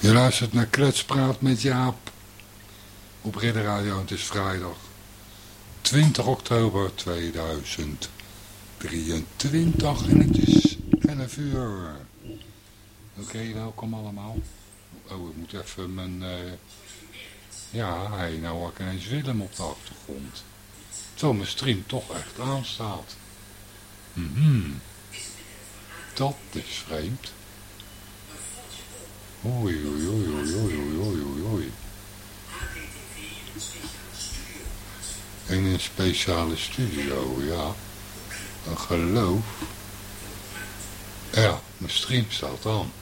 Je luistert naar Kletspraat met Jaap op Ridder Radio. Het is vrijdag 20 oktober 2023 en het is 11 uur. Oké, welkom allemaal. Oh, ik moet even mijn... Uh... Ja, hij nou hoor ik ineens Willem op de achtergrond. Terwijl mijn stream toch echt aanstaat. Mm Dat is vreemd. Oei, oei, oei, oei, oei, oei, oei, oei. In een speciale studio, ja. Een geloof. Ja, mijn stream staat aan.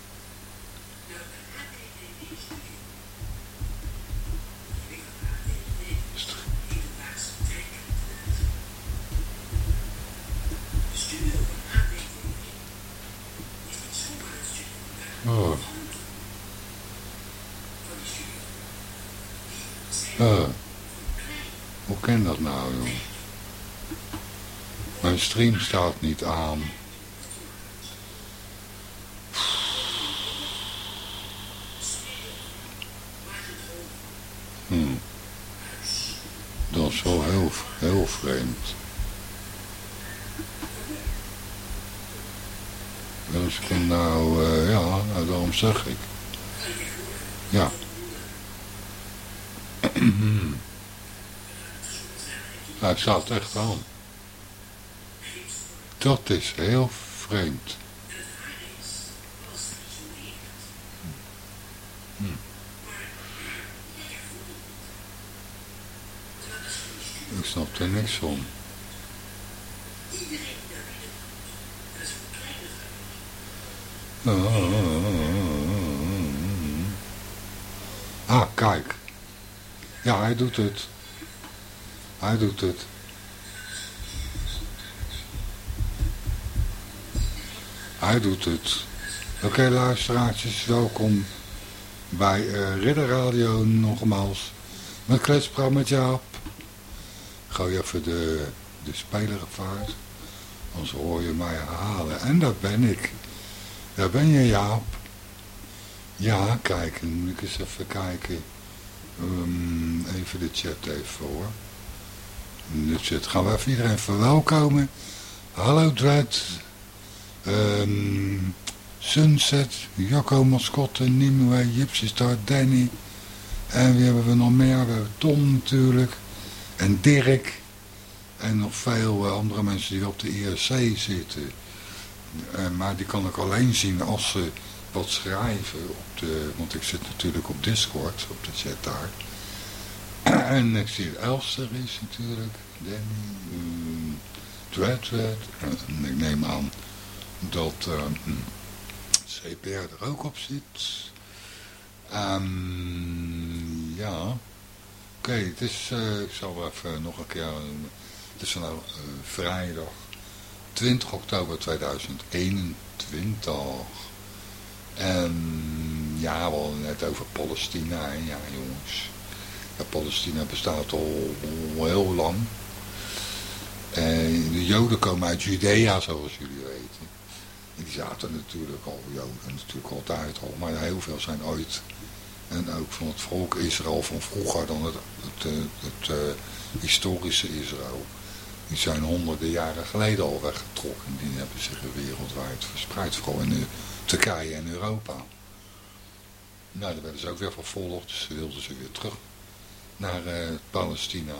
Staat niet aan. Hmm. Dat is wel heel, heel vreemd. Dus ik nou, uh, ja, nou, daarom zeg ik. Ja. Hij staat echt aan. Dat is heel vreemd. Hm. Ik snap er niks van. Ah, kijk. Ja, hij doet het. Hij doet het. Hij doet het. Oké okay, luisteraartjes, welkom bij uh, Ridder Radio nogmaals. Met kletspraat met Jaap. Gooi even de, de speler vaart. Anders hoor je mij herhalen. En dat ben ik. Daar ben je Jaap. Ja, kijk, dan moet ik eens even kijken. Um, even de chat even hoor. De gaan we even iedereen verwelkomen. Hallo Dread. Um, Sunset, Jacco Mascotte, Nimue, Gypsy Star, Danny. En wie hebben we nog meer? We hebben Tom natuurlijk. En Dirk. En nog veel eh, andere mensen die op de IRC zitten. Uh, maar die kan ik alleen zien als ze wat schrijven. Op de, want ik zit natuurlijk op Discord, op de chat daar. en ik zie Elster is natuurlijk. Danny. Um. En ik neem aan dat uh, CPR er ook op zit. Um, ja. Oké, het is, uh, ik zal even nog een keer, het is vandaag uh, vrijdag 20 oktober 2021. En ja, we hadden net over Palestina. Ja, jongens. Ja, Palestina bestaat al, al heel lang. En de Joden komen uit Judea, zoals jullie. Die zaten natuurlijk al, Joden natuurlijk altijd al. Maar heel veel zijn ooit. En ook van het volk Israël van vroeger dan het, het, het, het uh, historische Israël. Die zijn honderden jaren geleden al weggetrokken. Die hebben zich wereldwijd verspreid, vooral in Turkije en Europa. Nou, daar werden ze ook weer vervolgd, dus wilden ze weer terug naar Palestina.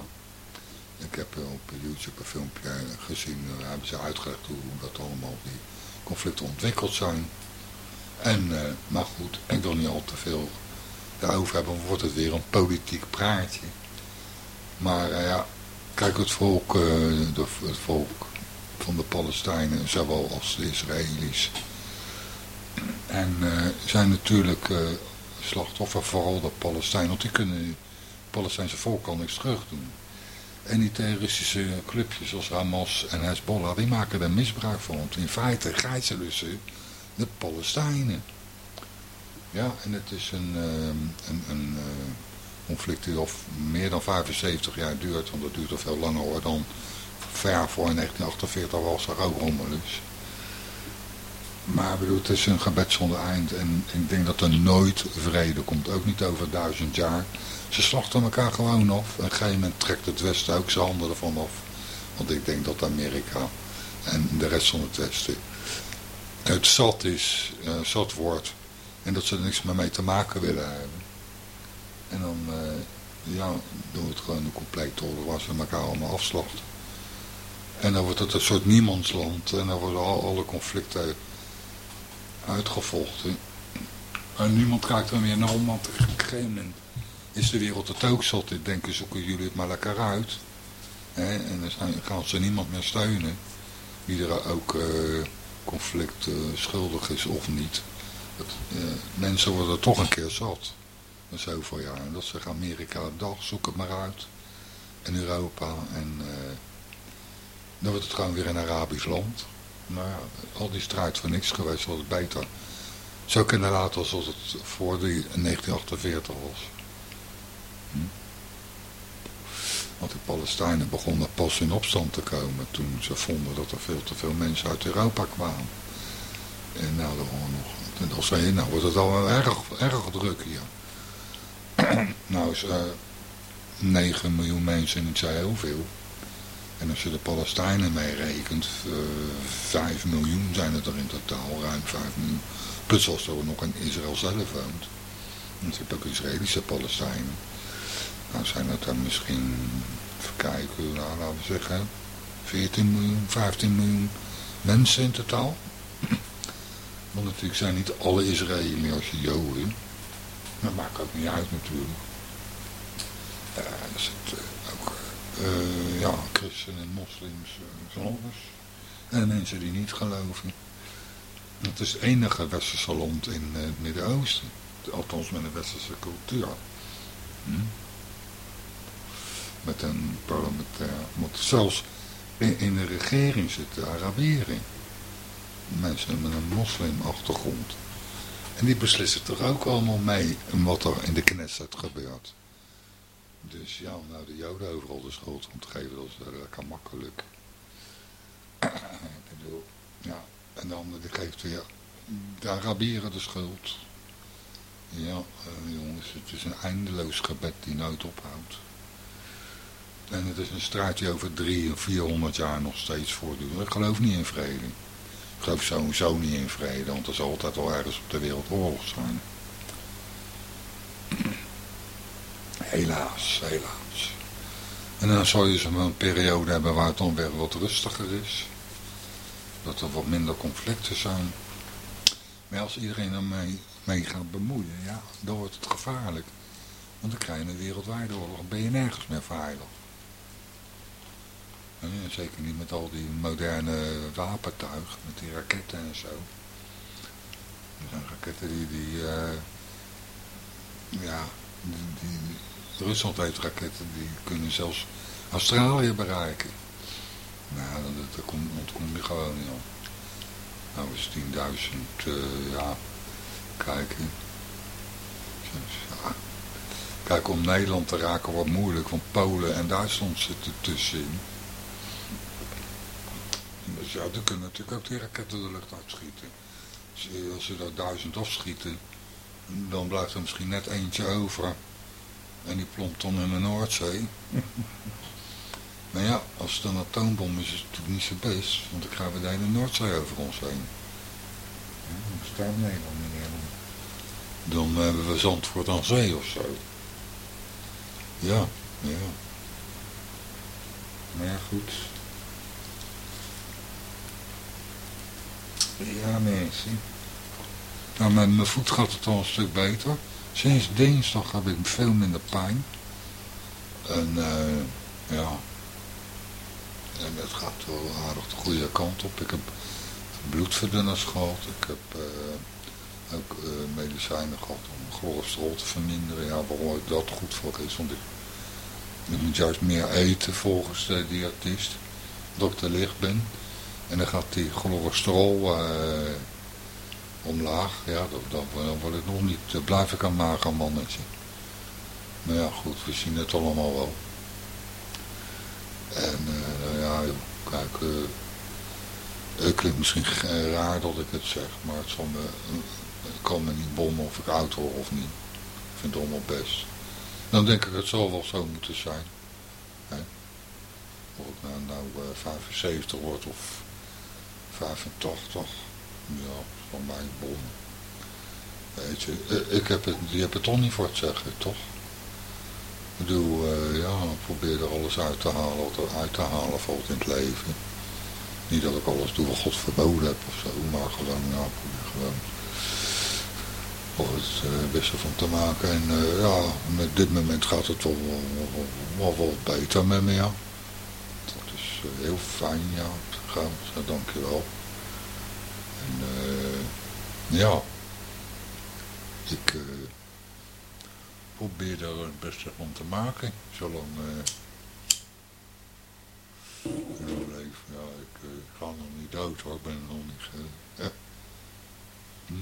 Ik heb op YouTube een filmpje gezien, daar hebben ze uitgelegd hoe, dat allemaal die conflicten ontwikkeld zijn. En, uh, maar goed, ik wil niet al te veel daarover hebben, wordt het weer een politiek praatje. Maar uh, ja, kijk, het volk, de, het volk van de Palestijnen, zowel als de Israëli's, en zijn natuurlijk slachtoffer, vooral de Palestijnen, want die kunnen het Palestijnse volk al niks terug doen. En die terroristische clubjes zoals Hamas en Hezbollah, die maken er misbruik van. Want in feite gijzelen ze de Palestijnen. Ja, en het is een, een, een conflict die al meer dan 75 jaar duurt. Want dat duurt al veel langer hoor dan ver voor in 1948 was er ook rommelus. Maar bedoel, het is een gebed zonder eind. En ik denk dat er nooit vrede komt. Ook niet over duizend jaar. Ze slachten elkaar gewoon af. En op een gegeven trekt het Westen ook zijn handen ervan af. Want ik denk dat Amerika en de rest van het Westen het zat is, uh, zat wordt. En dat ze er niks meer mee te maken willen hebben. En dan, uh, ja, doen het gewoon een compleet waar ze elkaar allemaal afslachten. En dan wordt het een soort niemandsland. En dan worden al, alle conflicten uitgevochten. En niemand krijgt er meer naar om, want op een gegeven moment is de wereld het ook zat. Ik denk, zoeken jullie het maar lekker uit. En dan gaan ze niemand meer steunen. Wie er ook uh, conflict uh, schuldig is of niet. Uh, mensen worden toch een keer zat. Na zoveel jaar. En dat zeggen Amerika, dag, zoek het maar uit. En Europa. En dan wordt het gewoon weer een Arabisch land. Maar al die strijd voor niks geweest, was het beter. Zo kunnen laten als het voor die 1948 was. Hm? Want de Palestijnen begonnen pas in opstand te komen toen ze vonden dat er veel te veel mensen uit Europa kwamen. En na de oorlog. En dan zei nou wordt het al erg, erg druk hier. nou is uh, 9 miljoen mensen niet zo heel veel. En als je de Palestijnen meerekent, uh, 5 miljoen zijn het er in totaal, ruim 5 miljoen. Plus als er nog in Israël zelf woont. Want je hebt ook Israëlische Palestijnen. Nou zijn het dan misschien, even kijken, nou, laten we zeggen, 14 miljoen, 15 miljoen mensen in totaal. Want natuurlijk zijn niet alle Israëliërs Joden. Dat maakt ook niet uit natuurlijk. Ja, er zitten ook uh, ja, christenen en moslims, uh, alles. En mensen die niet geloven. Het is het enige westerse land in het Midden-Oosten. Althans met een westerse cultuur. Hm? Met een parlementair. Want zelfs in, de regering zitten Arabieren. Mensen met een moslimachtergrond. En die beslissen toch ook allemaal mee wat er in de Knesset gebeurt. Dus ja, om nou de Joden overal de schuld om te geven, dat is lekker makkelijk. Ik bedoel, ja, en dan geeft weer de Arabieren de schuld. Ja, uh, jongens, het is een eindeloos gebed die nooit ophoudt. En het is een strijd die over drie of vierhonderd jaar nog steeds voortduurt. Ik geloof niet in vrede. Ik geloof sowieso niet in vrede, want er zal altijd wel ergens op de wereld oorlog zijn. Helaas, helaas. En dan zou je zo'n periode hebben waar het dan weer wat rustiger is. Dat er wat minder conflicten zijn. Maar als iedereen ermee mee gaat bemoeien, ja, dan wordt het gevaarlijk. Want dan krijg je een wereldwijde oorlog. Dan ben je nergens meer veilig zeker niet met al die moderne wapentuig, met die raketten en zo. Er zijn raketten die, die uh, ja, die, die, Rusland heeft raketten die kunnen zelfs Australië bereiken. Nou, dat, dat ontkom je gewoon niet op. Nou is 10.000, uh, ja, kijken. Ja. Kijk, om Nederland te raken wordt moeilijk, want Polen en Duitsland zitten tussenin. Ja, die kunnen natuurlijk ook die raketten de lucht uitschieten. Dus als ze daar duizend afschieten, dan blijft er misschien net eentje over. En die plompt dan in de Noordzee. maar ja, als het een atoombom is, is het natuurlijk niet zo best. Want dan krijgen we de hele Noordzee over ons heen. Ja, dan bestaat Nederland niet. Dan hebben we Zandvoort aan zee of zo. Ja, ja. Maar ja, goed. Ja, mensen. Nou, met mijn voet gaat het al een stuk beter. Sinds dinsdag heb ik veel minder pijn. En uh, ja, en het gaat wel aardig de goede kant op. Ik heb bloedverdunners gehad. Ik heb uh, ook uh, medicijnen gehad om cholesterol te verminderen. Ja, waarom dat goed voor is. Want ik, moet juist meer eten volgens de diëtist. Te licht ben. En dan gaat die cholesterol uh, omlaag. Ja, dan, dan, ik nog niet, dan blijf ik een mager mannetje. Maar ja, goed, we zien het allemaal wel. En uh, ja, kijk, uh, Het misschien raar dat ik het zeg, maar het, zal me, het kan me niet bommen of ik oud word of niet. Ik vind het allemaal best. Dan denk ik, het zal wel zo moeten zijn. Of ik nou, nou uh, 75 word of 85. Ja, van mijn bom. Weet je, eh, ik heb het, die toch niet voor het zeggen, toch? Ik bedoel, uh, ja, probeer er alles uit te halen wat er uit te halen valt in het leven. Niet dat ik alles doe wat God verboden heb of zo, maar gewoon, ja, probeer gewoon er het uh, beste van te maken. En ja, met dit moment gaat het wel, wel, wel beter met me, ja. Dat is heel fijn, ja, gaan. Zo, dankjewel. En ja, ik probeer er het beste van te maken, zolang ik leef. Ja, ik ga nog niet dood hoor, ik ben nog niet...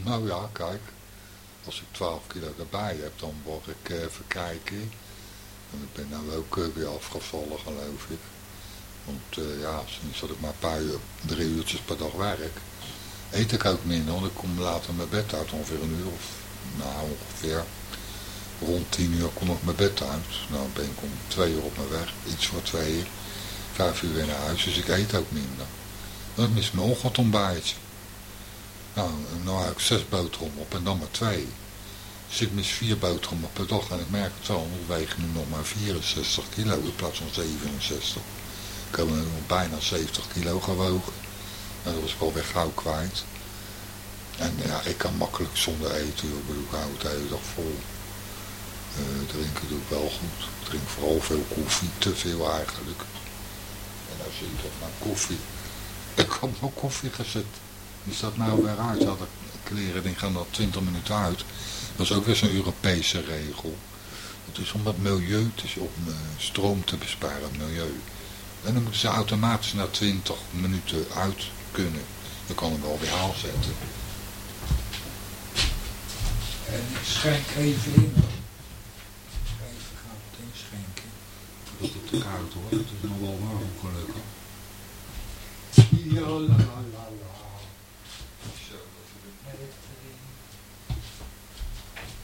nou ja, kijk als ik 12 kilo erbij heb, dan word ik uh, even kijken. En ik ben nou ook uh, weer afgevallen, geloof ik. Want uh, ja, sinds dat ik maar een paar uur, drie uurtjes per dag werk, eet ik ook minder. Want ik kom later mijn bed uit, ongeveer een uur of, nou ongeveer rond tien uur kom ik mijn bed uit. Nou ben ik om twee uur op mijn weg, iets voor twee uur. Vijf uur weer naar huis, dus ik eet ook minder. Dat is mijn ochtendontbijtje. Nou, nou heb ik zes boterhammen op en dan maar twee. Dus ik mis vier boterhammen per dag en ik merk het wel, ik weeg nu nog maar 64 kilo in plaats van 67. Ik heb bijna 70 kilo gewogen. En dat was ik alweer gauw kwijt. En ja, ik kan makkelijk zonder eten, ik bedoel, ik hou het de hele dag vol. Uh, drinken doe ik wel goed. Ik drink vooral veel koffie, te veel eigenlijk. En als je toch naar koffie. Ik heb nog koffie gezet. Die staat nou weer uit. Ze hadden kleren, die gaan dat 20 minuten uit. Dat is ook weer zo'n Europese regel. Het is om het milieu, het is om uh, stroom te besparen, milieu. En dan moeten ze automatisch na 20 minuten uit kunnen. Dan kan hem wel weer aanzetten. En ik schenk even in. Even gaan meteen schenken. Dat het te koud hoor. Het is nog wel warm gelukkig. La la la la.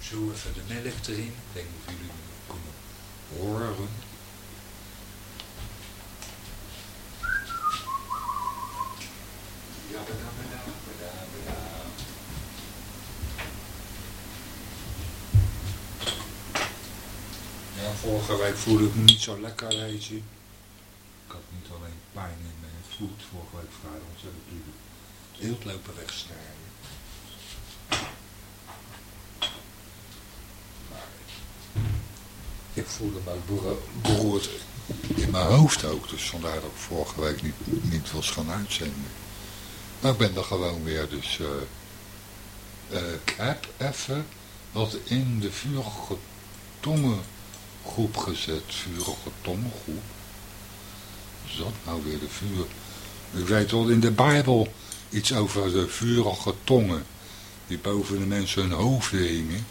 Zo even de melk erin. Ik denk dat jullie kunnen horen. Ja, vorige week voelde ik me niet zo lekker, weet je. Ik had niet alleen pijn in mijn voet vorige week vrijdag, hebben natuurlijk heel lopen wegsnijden. Ik voelde me beroerd in mijn hoofd ook. Dus vandaar dat ik vorige week niet, niet was gaan uitzenden. Maar ik ben er gewoon weer. Dus uh, uh, ik heb even wat in de vurige tongengroep gezet. Vurige tongengroep. Is dat nou weer de vuur? Ik weet wel in de Bijbel iets over de vurige tongen. Die boven de mensen hun hoofden hingen.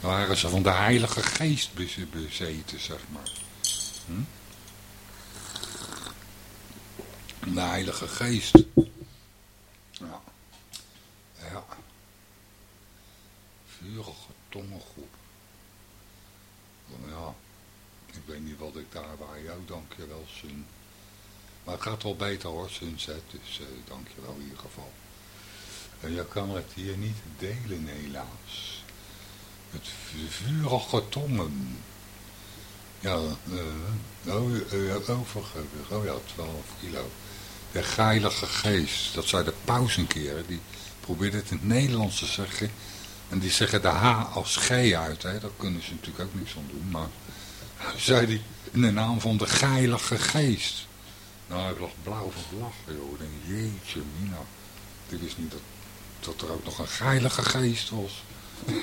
Dan waren ze van de heilige geest bezeten, zeg maar. Hm? De heilige geest. Ja. Ja. Vurige tongengroep. Ja. Ik weet niet wat ik daar waar jou dankjewel, Sun. Maar het gaat wel beter hoor, Sunset. Dus uh, dankjewel in ieder geval. En je kan het hier niet delen helaas. Het vurige tongen. Ja, uh, oh. Oh ja, 12 kilo. De heilige geest. Dat zei de keer. Die probeerde het in het Nederlands te zeggen. En die zeggen de H als G uit. Hè. Daar kunnen ze natuurlijk ook niks aan doen. Maar zei hij in de naam van de heilige geest. Nou, ik lag blauw van lachen, joh. Ik denk, jeetje, Mina. Ik wist niet dat, dat er ook nog een heilige geest was.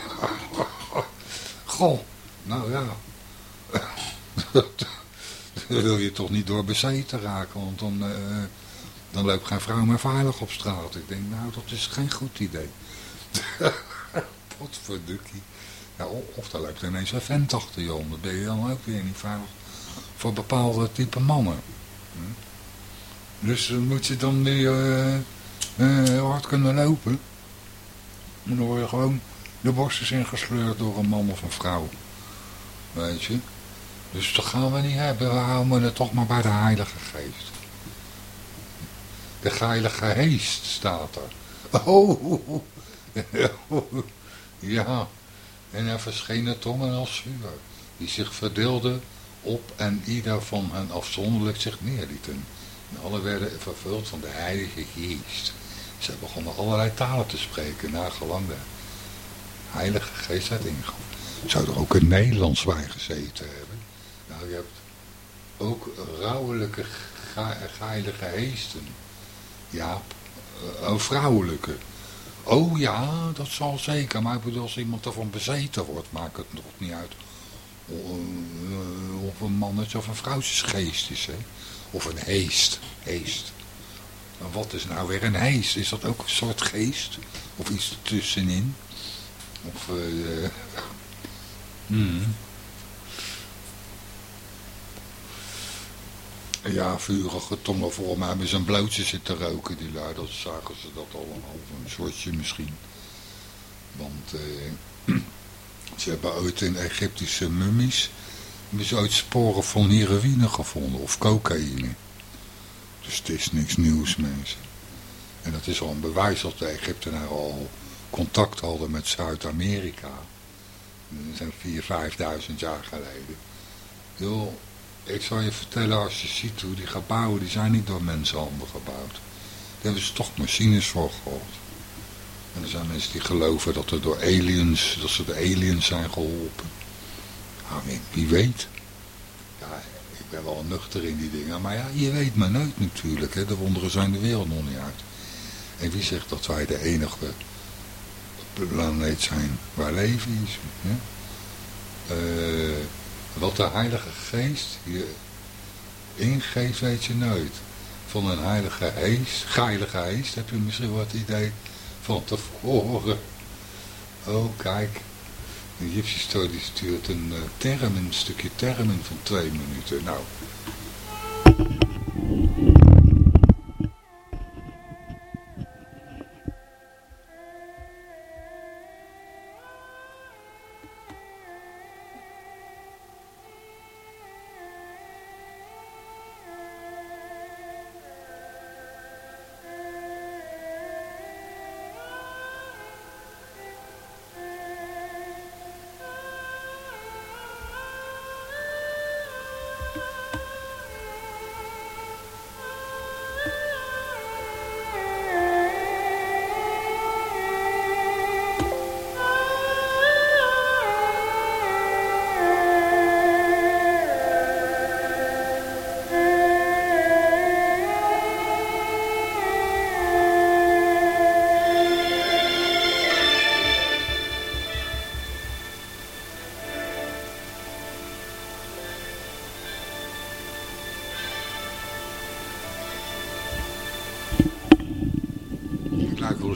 Goh, nou ja. dan wil je toch niet door bezeten raken, want dan, uh, dan loopt geen vrouw meer veilig op straat. Ik denk, nou, dat is geen goed idee. Potverdukkie. Ja, of dan loopt ineens een vent achter je om. Dan ben je dan ook weer niet veilig voor bepaalde type mannen. Hm? Dus moet je dan. Uh, uh, heel hard kunnen lopen. En dan word je gewoon de borstjes ingesleurd door een man of een vrouw. Weet je. Dus dat gaan we niet hebben. We houden het toch maar bij de Heilige Geest. De Heilige Geest staat er. Oh, ja. En er verschenen tongen als vuur, die zich verdeelden op en ieder van hen afzonderlijk zich neerlieten. En alle werden vervuld van de Heilige Geest. Ze begonnen allerlei talen te spreken, naar gelang de Heilige Geest had ingegaan. Zou er ook een Nederlands bij gezeten hebben? Nou, je hebt ook rouwelijke, heilige geesten. Ja, uh, vrouwelijke. Oh ja, dat zal zeker. Maar ik bedoel, als iemand ervan bezeten wordt, maakt het nog niet uit. Of een mannetje of een vrouwtjesgeest is, hè. Of een heest. Heest. Wat is nou weer een heest? Is dat ook een soort geest? Of iets ertussenin? Of, uh, hmm. Ja, vurige tongen voor hebben ze een blootje zitten roken, die lui. Dat zagen ze dat allemaal, een soortje misschien. Want eh, ze hebben ooit in Egyptische mummies ooit sporen van heroïne gevonden, of cocaïne. Dus het is niks nieuws, mensen. En dat is al een bewijs dat de Egyptenaren al contact hadden met Zuid-Amerika. Dat zijn 4.000, 5.000 jaar geleden. Heel ik zal je vertellen, als je ziet hoe die gebouwen, die zijn niet door mensenhanden gebouwd. Daar hebben ze toch machines voor gehad. En er zijn mensen die geloven dat er door aliens, dat ze de aliens zijn geholpen. Nou, wie weet. Ja, ik ben wel nuchter in die dingen. Maar ja, je weet maar nooit natuurlijk. Hè. De wonderen zijn de wereld nog niet uit. En wie zegt dat wij de enige planeet zijn waar leven is? Hè? Uh, wat de Heilige Geest je ingeeft, weet je nooit. Van een Heilige Geest, Heilige Geest, heb je misschien wat idee van tevoren. Oh, kijk. De Story stuurt een uh, term, een stukje termen van twee minuten. Nou,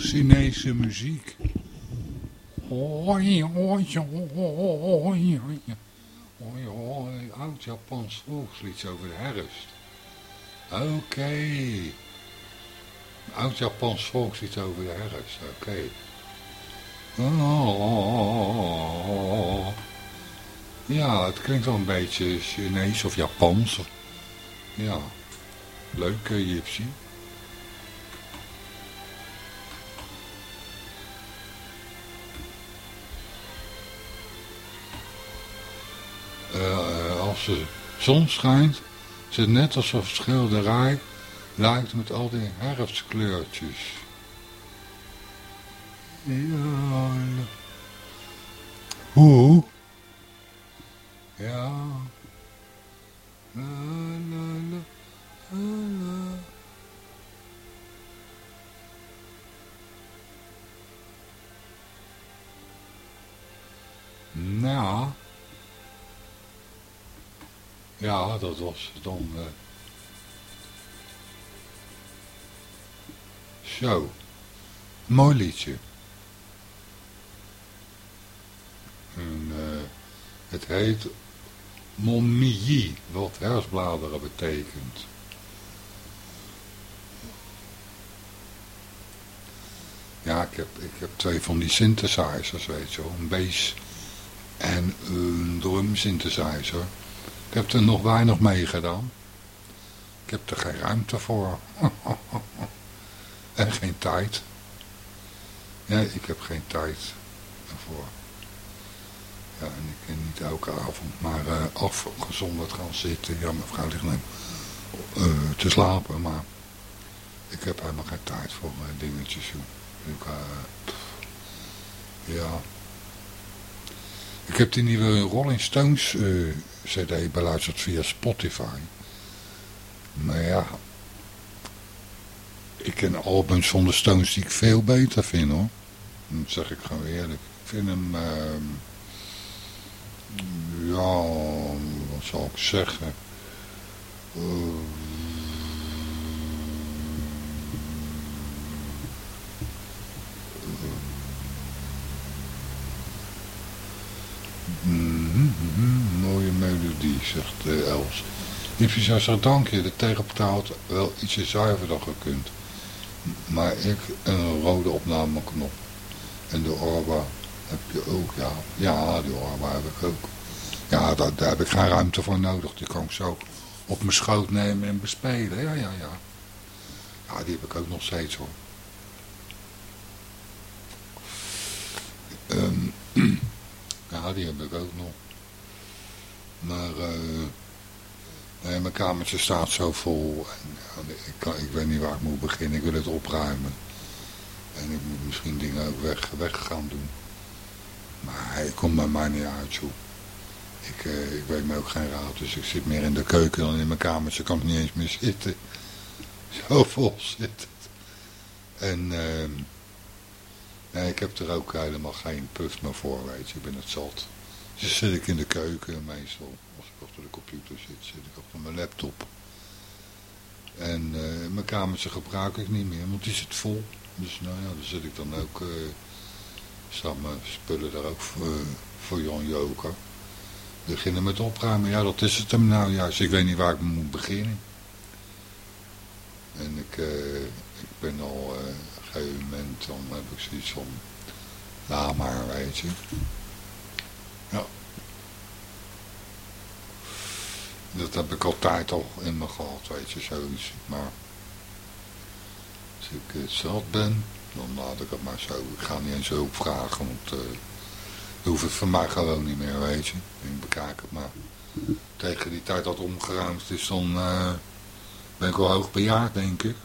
Chinese muziek. Oud-Japans volkslied over de herfst. Oké. Okay. Oud-Japans volkslied over de herfst, oké. Oh. Ja, het klinkt wel een beetje Chinees of Japans. Ja, leuk, Gypsy. Uh, als de zon schijnt, is net alsof het schilderij lijkt met al die herfstkleurtjes. Ja. Hoe? Ja. Nou. Ja, dat was dan... Uh... Zo. Mooi liedje. En, uh, het heet Momiji, wat hersbladeren betekent. ik heb, ik heb twee van die synthesizers, weet je wel. Een bass en een drum synthesizer. Ik heb er nog weinig mee gedaan. Ik heb er geen ruimte voor. en geen tijd. Ja, ik heb geen tijd ervoor. Ja, en ik kan niet elke avond maar uh, afgezonderd gaan zitten. Ja, mevrouw ligt neem, uh, te slapen, maar ik heb helemaal geen tijd voor uh, dingetjes. Ja. Ik heb die nieuwe Rolling Stones cd beluisterd via Spotify. Maar ja, ik ken albums van de Stones die ik veel beter vind hoor. Dat zeg ik gewoon eerlijk. Ik vind hem, uh, ja, wat zal ik zeggen. Uh, melodie, zegt uh, Els. zou zegt, dank je, de tegenpartij wel ietsje zuiverder gekund. Maar ik een rode opnameknop. En de Orba heb je ook, ja. Ja, die Orba heb ik ook. Ja, daar, daar heb ik geen ruimte voor nodig. Die kan ik zo op mijn schoot nemen en bespelen. Ja, ja, ja. Ja, die heb ik ook nog steeds hoor. Um, ja, die heb ik ook nog. Maar nee, mijn kamertje staat zo vol. En, ik, kan, ik weet niet waar ik moet beginnen. Ik wil het opruimen. En ik moet misschien dingen ook weg, weg gaan doen. Maar hij komt bij mij niet uit, joh. Ik, ik weet me ook geen raad, dus ik zit meer in de keuken dan in mijn kamertje. kan ik niet eens meer zitten. Zo vol zit het. En uh, ik heb er ook helemaal geen puff meer voor. Ik ben het zat. Dus zit ik in de keuken meestal. Als ik achter de computer zit, zit ik achter mijn laptop. En uh, mijn kamertje gebruik ik niet meer, want die zit vol. Dus nou ja, daar zit ik dan ook, uh, staan mijn spullen daar ook voor, voor Jan Joker. Beginnen met opruimen, ja dat is het hem nou juist. Ik weet niet waar ik moet beginnen. En ik, ik ben al uh, een gegeven moment, dan heb ik zoiets van, laat maar, weet je. Dat heb ik altijd al in me gehad, weet je, zoiets. Maar als ik het zat ben, dan laat ik het maar zo. Ik ga niet eens hulp vragen, want uh, dan hoeft het voor mij gewoon niet meer, weet je. Ik bekijk het maar. Tegen die tijd dat omgeruimd is, dan uh, ben ik wel hoog bejaard, denk ik.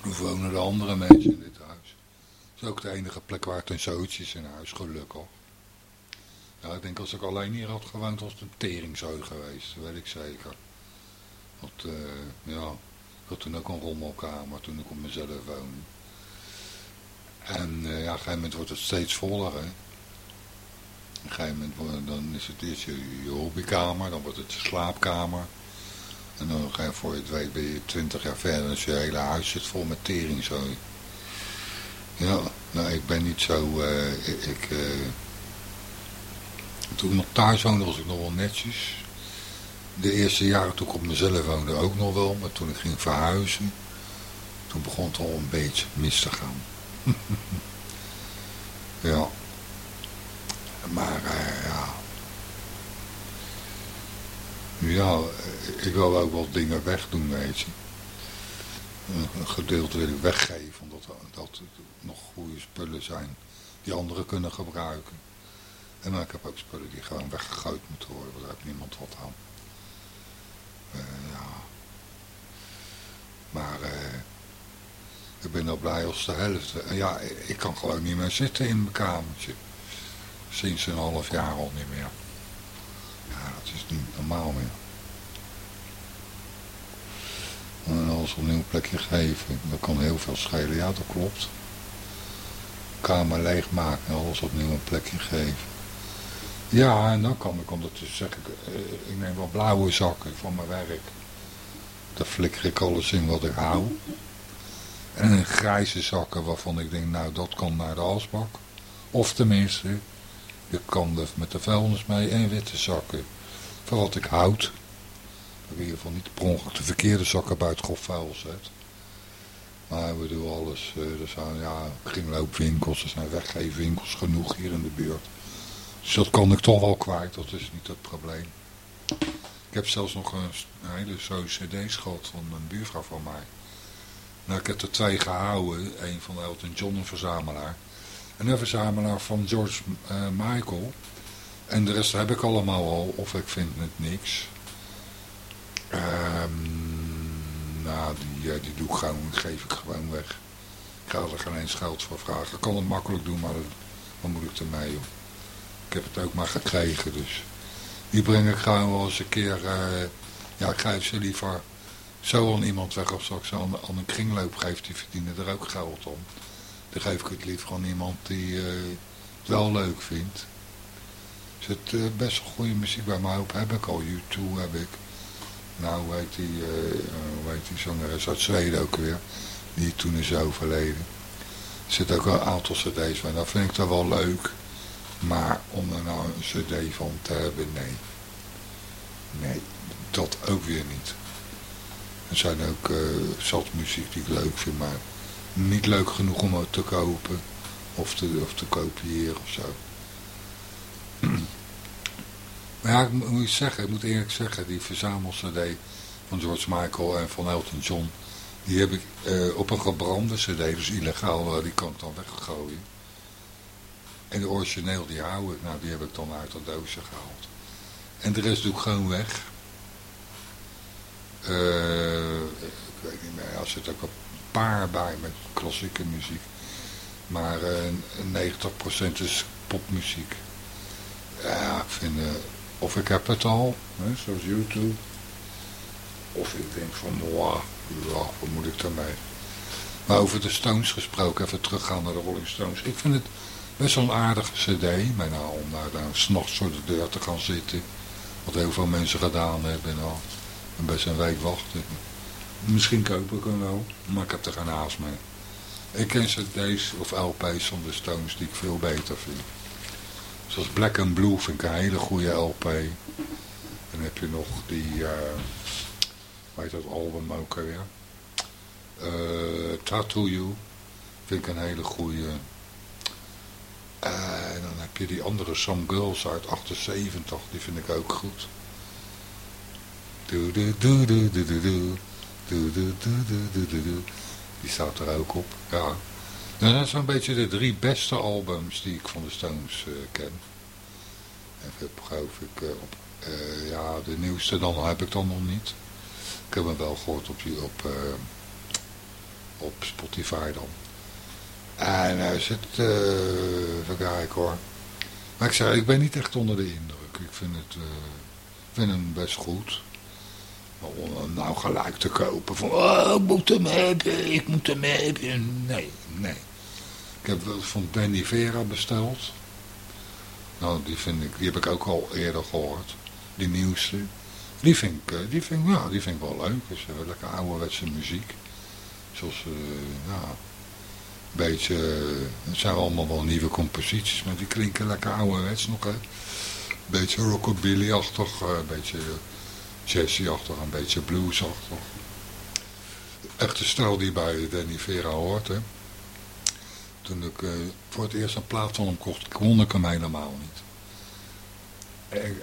Hoe wonen de andere mensen in dit huis? Het is ook de enige plek waar het een zootje is in huis, gelukkig. Ja, ik denk als ik alleen hier had gewoond, was het een teringzooi geweest, dat weet ik zeker. Want, uh, ja, ik had toen ook een rommelkamer toen ik op mezelf woonde. En uh, ja, op een gegeven moment wordt het steeds voller. Hè. Op een gegeven moment dan is het eerst je, hobbykamer, dan wordt het je slaapkamer. En dan ga je voor je weet ben je twintig jaar verder als je hele huis zit vol met teringzooi. Ja, nou ik ben niet zo, uh, ik, ik toen ik nog thuis woonde was ik nog wel netjes de eerste jaren toen ik op mezelf woonde ook nog wel. Maar toen ik ging verhuizen, toen begon het al een beetje mis te gaan. ja. Maar uh, ja. Ja, ik wil ook wel dingen wegdoen, weet je. Een gedeelte wil ik weggeven, omdat dat nog goede spullen zijn die anderen kunnen gebruiken. En ik heb ook spullen die gewoon weggegooid moeten worden, want daar heeft niemand wat aan. Uh, ja. Maar uh, ik ben al blij als de helft. Uh, ja, ik kan gewoon niet meer zitten in mijn kamertje. Sinds een half jaar al niet meer. Ja, dat is niet normaal meer. En alles op een plekje geven, dat kan heel veel schelen. Ja, dat klopt. Kamer leegmaken, alles opnieuw een plekje geven. Ja, en dan kan ik ondertussen ik, eh, ik neem wel blauwe zakken van mijn werk. Daar flikker ik alles in wat ik hou. En grijze zakken waarvan ik denk, nou dat kan naar de asbak. Of tenminste, je kan er met de vuilnis mee en witte zakken. Voor wat ik houd. Dat ik in ieder geval niet per ongeluk de verkeerde zakken buiten grof vuil zet. Maar ik bedoel, alles, uh, er zijn ja, kringloopwinkels, er zijn weggeefwinkels genoeg hier in de buurt. Dus dat kan ik toch wel kwijt, dat is niet het probleem. Ik heb zelfs nog een, hele zo cd's gehad van een buurvrouw van mij. Nou, ik heb er twee gehouden. Een van Elton John, een verzamelaar. En een verzamelaar van George uh, Michael. En de rest heb ik allemaal al, of ik vind het niks. Um, nou, die, die doe ik gewoon, geef ik gewoon weg. Ik ga er geen eens geld voor vragen. Ik kan het makkelijk doen, maar wat moet ik ermee, joh. Heb het ook maar gekregen, dus... Die breng ik gewoon wel eens een keer... Uh, ja, ik geef ze liever zo aan iemand weg of straks aan, aan een kringloop geeft. Die verdienen er ook geld om. Dan geef ik het liever aan iemand die uh, het wel leuk vindt. Er zit uh, best wel goede muziek bij mij op. Heb ik al. U2 heb ik. Nou, weet die, uh, die zangeres uit Zweden ook weer. Die toen is overleden. Er zit ook een aantal cd's bij. Dat vind ik toch wel leuk. Maar om er nou een cd van te hebben, nee. Nee, dat ook weer niet. Er zijn ook uh, die ik leuk vind, maar niet leuk genoeg om het te kopen of te, of te kopiëren of zo. maar ja, ik moet zeggen, ik moet eerlijk zeggen, die verzamel-cd van George Michael en van Elton John, die heb ik uh, op een gebrande cd, dus illegaal, uh, die kan ik dan weggooien. En de origineel, die hou ik, nou die heb ik dan uit dat doosje gehaald. En de rest doe ik gewoon weg. Uh, ik weet niet meer, er zit ook een paar bij met klassieke muziek. Maar uh, 90% is popmuziek. Ja, ik vind, uh, of ik heb het al, hè, zoals YouTube. Of ik denk van, wow, wat moet ik daarmee? Maar over de Stones gesproken, even teruggaan naar de Rolling Stones. Ik vind het best wel een aardige cd. Maar nou, om daar, daar s'nachts voor de deur te gaan zitten. Wat heel veel mensen gedaan hebben. Nou, en best een week wachten. Misschien koop ik hem wel, maar ik heb er geen haast mee. Ik ken cd's of LP's van de Stones die ik veel beter vind. Zoals Black and Blue vind ik een hele goede LP. Dan heb je nog die, uh, weet dat album ook weer. Uh, Tattoo You vind ik een hele goede. En dan heb je die andere Some Girls uit 78, die vind ik ook goed. Die staat er ook op, ja. En dat zijn een beetje de drie beste albums die ik van de Stones uh, ken. En heb, geloof ik, uh, op, uh, ja, de nieuwste dan heb ik dan nog niet. Ik heb hem wel gehoord op, op, op Spotify dan. En hij zit, even kijken hoor. Maar ik zeg, ik ben niet echt onder de indruk. Ik vind het, vind hem best goed. Om hem nou gelijk te kopen. Van, oh, ik moet hem hebben, ik moet hem hebben. Nee, nee. Ik heb wel van Danny Vera besteld. Nou, die, vind ik, die heb ik ook al eerder gehoord. Die nieuwste. Die vind ik, eh, die vind, ja, die vind ik wel leuk. Het is uh, lekker ouderwetse muziek. Zoals, uh, ja, beetje, het zijn allemaal wel nieuwe composities, maar die klinken lekker ouderwets nog, hè. Beetje rockabilly-achtig, een beetje jazzy-achtig, een beetje bluesachtig. Echte stijl die bij Danny Vera hoort, hè. Toen ik uh, voor het eerst een plaat van hem kocht, kon ik hem helemaal niet.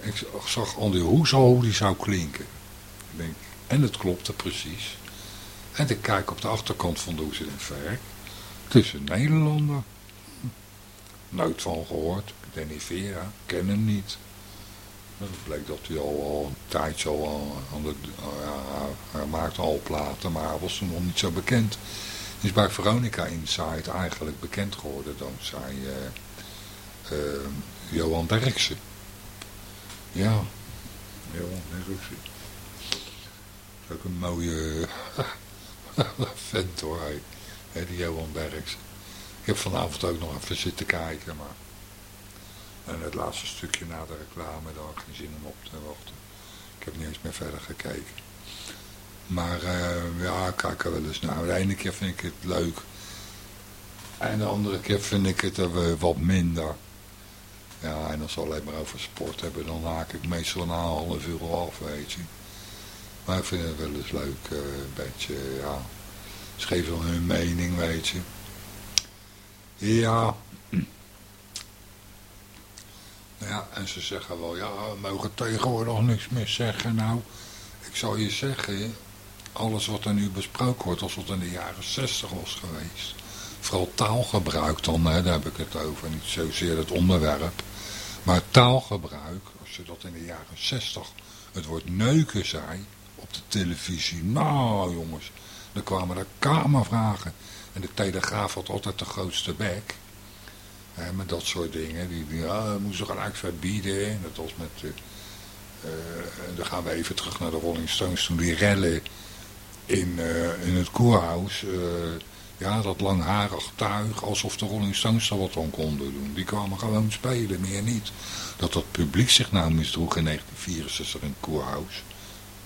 Ik, zag al die hoezo hoe die zou klinken. Ik denk, en het klopte precies. En ik kijk op de achterkant van de hoes in. Het is een Nederlander. Nooit van gehoord. Danny Vera, ken hem niet. Het bleek dat hij al, een tijdje al aan de, ja, hij maakte al platen, maar hij was toen nog niet zo bekend. Hij is bij Veronica Inside eigenlijk bekend geworden dankzij uh, Johan Derksen. Ja, Johan Derksen. Dat ook een mooie vent hoor, hij. Die Johan Derksen. Ik heb vanavond ook nog even zitten kijken, maar... En het laatste stukje na de reclame, daar had ik geen zin om op te wachten. Ik heb niet eens meer verder gekeken. Maar uh, ja, ik kijk er wel eens naar. De ene keer vind ik het leuk. En de andere keer vind ik het wat minder. Ja, en als we alleen maar over sport hebben, dan haak ik meestal na een half uur af, weet je. Maar ik vind het wel eens leuk, uh, een beetje, ja. Ze geven dan hun mening, weet je. Ja. Ja, en ze zeggen wel, ja, we mogen tegenwoordig niks meer zeggen. Nou, ik zou je zeggen, alles wat er nu besproken wordt, als wat in de jaren zestig was geweest. Vooral taalgebruik dan, hè, daar heb ik het over, niet zozeer het onderwerp. Maar taalgebruik, als je dat in de jaren zestig het woord neuken zei op de televisie. Nou jongens, dan kwamen er kamervragen. En de Telegraaf had altijd de grootste bek. Met dat soort dingen. Die, die ah, moesten gelijk verbieden. Dat was met... Uh, dan gaan we even terug naar de Rolling Stones. Toen die rellen in, uh, in het koerhuis. ja, dat langharig tuig. Alsof de Rolling Stones er wat aan konden doen. Die kwamen gewoon spelen, meer niet. Dat dat publiek zich nou misdroeg in 1964 in het koerhuis.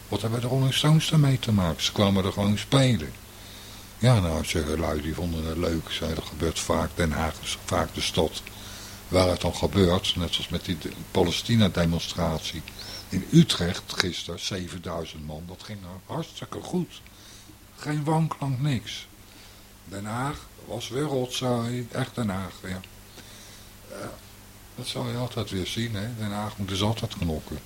Wat hebben de Rolling Stones daarmee te maken? Ze kwamen er gewoon spelen. Ja, nou, zeggen lui, die vonden het leuk. Zei, dat gebeurt vaak. Den Haag is vaak de stad waar het dan gebeurt. Net zoals met die Palestina-demonstratie in Utrecht gisteren. 7000 man. Dat ging nou hartstikke goed. Geen wanklank, niks. Den Haag was weer rotzooi. Echt Den Haag, ja. dat zal je altijd weer zien, hè. Den Haag moet dus altijd knokken.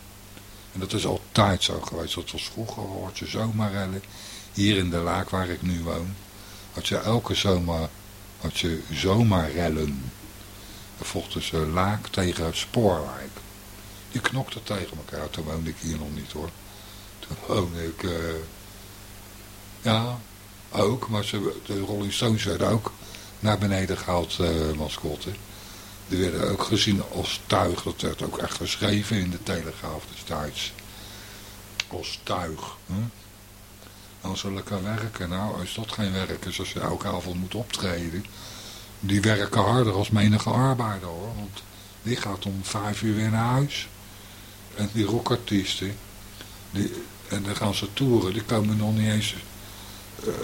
En dat is altijd zo geweest. Dat was vroeger, had je zomerrellen. Hier in de Laak, waar ik nu woon, had je elke zomer had je zomerrellen. Vochten ze Laak tegen Spoorwijk. Die knokten tegen elkaar. Toen woonde ik hier nog niet hoor. Toen woonde ik... Uh, ja, ook. Maar ze, de Rolling Stones werden ook naar beneden gehaald, uh, mascotten. Die werden ook gezien als tuig. Dat werd ook echt geschreven in de Telegraaf destijds. Als tuig. Hm? Als ze lekker werken. Nou, is dat geen werk is als je elke avond moet optreden. Die werken harder als menige arbeider hoor. Want die gaat om vijf uur weer naar huis. En die rockartiesten. Die, en dan gaan ze toeren. Die komen nog niet eens uh,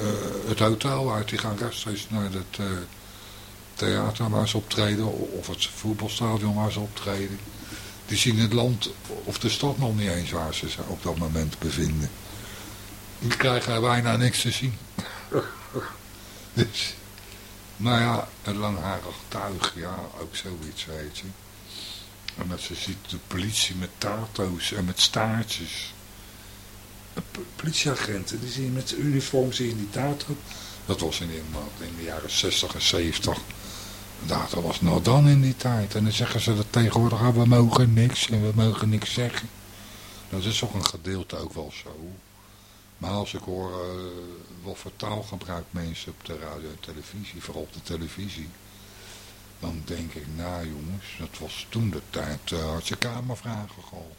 het hotel uit. Die gaan rechtstreeks naar het... Uh, theater waar ze optreden of het voetbalstadion waar ze optreden. Die zien het land of de stad nog niet eens waar ze zich op dat moment bevinden. Die krijgen bijna niks te zien. dus, nou ja, een langharig tuig, ja, ook zoiets, weet je. En dat ze ziet de politie met tato's en met staartjes. Politieagenten, die zie je met uniform, zie je die tato. Dat was in in de jaren 60 en 70 dat was nou dan in die tijd. En dan zeggen ze dat tegenwoordig, ah, we mogen niks en we mogen niks zeggen. Dat is toch een gedeelte ook wel zo. Maar als ik hoor uh, wat voor taal gebruikt mensen op de radio en televisie, vooral op de televisie. Dan denk ik, nou jongens, dat was toen de tijd, uh, had je kamervragen gehad.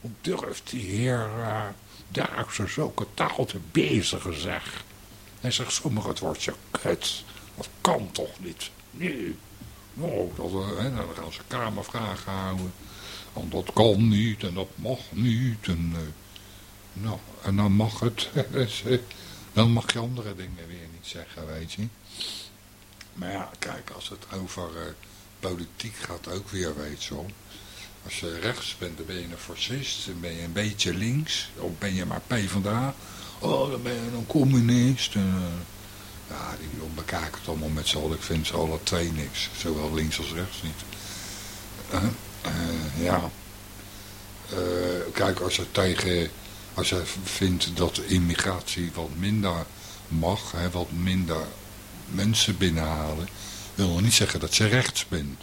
Hoe durft die heer uh, daar zo zulke taal te bezigen, zeg. Hij zegt sommige het woordje kut. Dat kan toch niet. Nee. Nou, dat, hè, dan gaan ze kamervragen houden. Want dat kan niet en dat mag niet. En, uh, nou, en dan mag het. Dus, uh, dan mag je andere dingen weer niet zeggen, weet je. Maar ja, kijk, als het over politiek gaat ook weer, weet je wel. Als je rechts bent, dan ben je een fascist. Dan ben je een beetje links. Of ben je maar P vandaag. Oh, dan ben je een communist. Ja, die het allemaal met z'n allen. Ik vind ze alle twee niks. Zowel links als rechts niet. Uh, uh, ja. Uh, kijk, als je tegen... Als je vindt dat immigratie wat minder mag, hè, wat minder mensen binnenhalen, wil nog niet zeggen dat je rechts bent.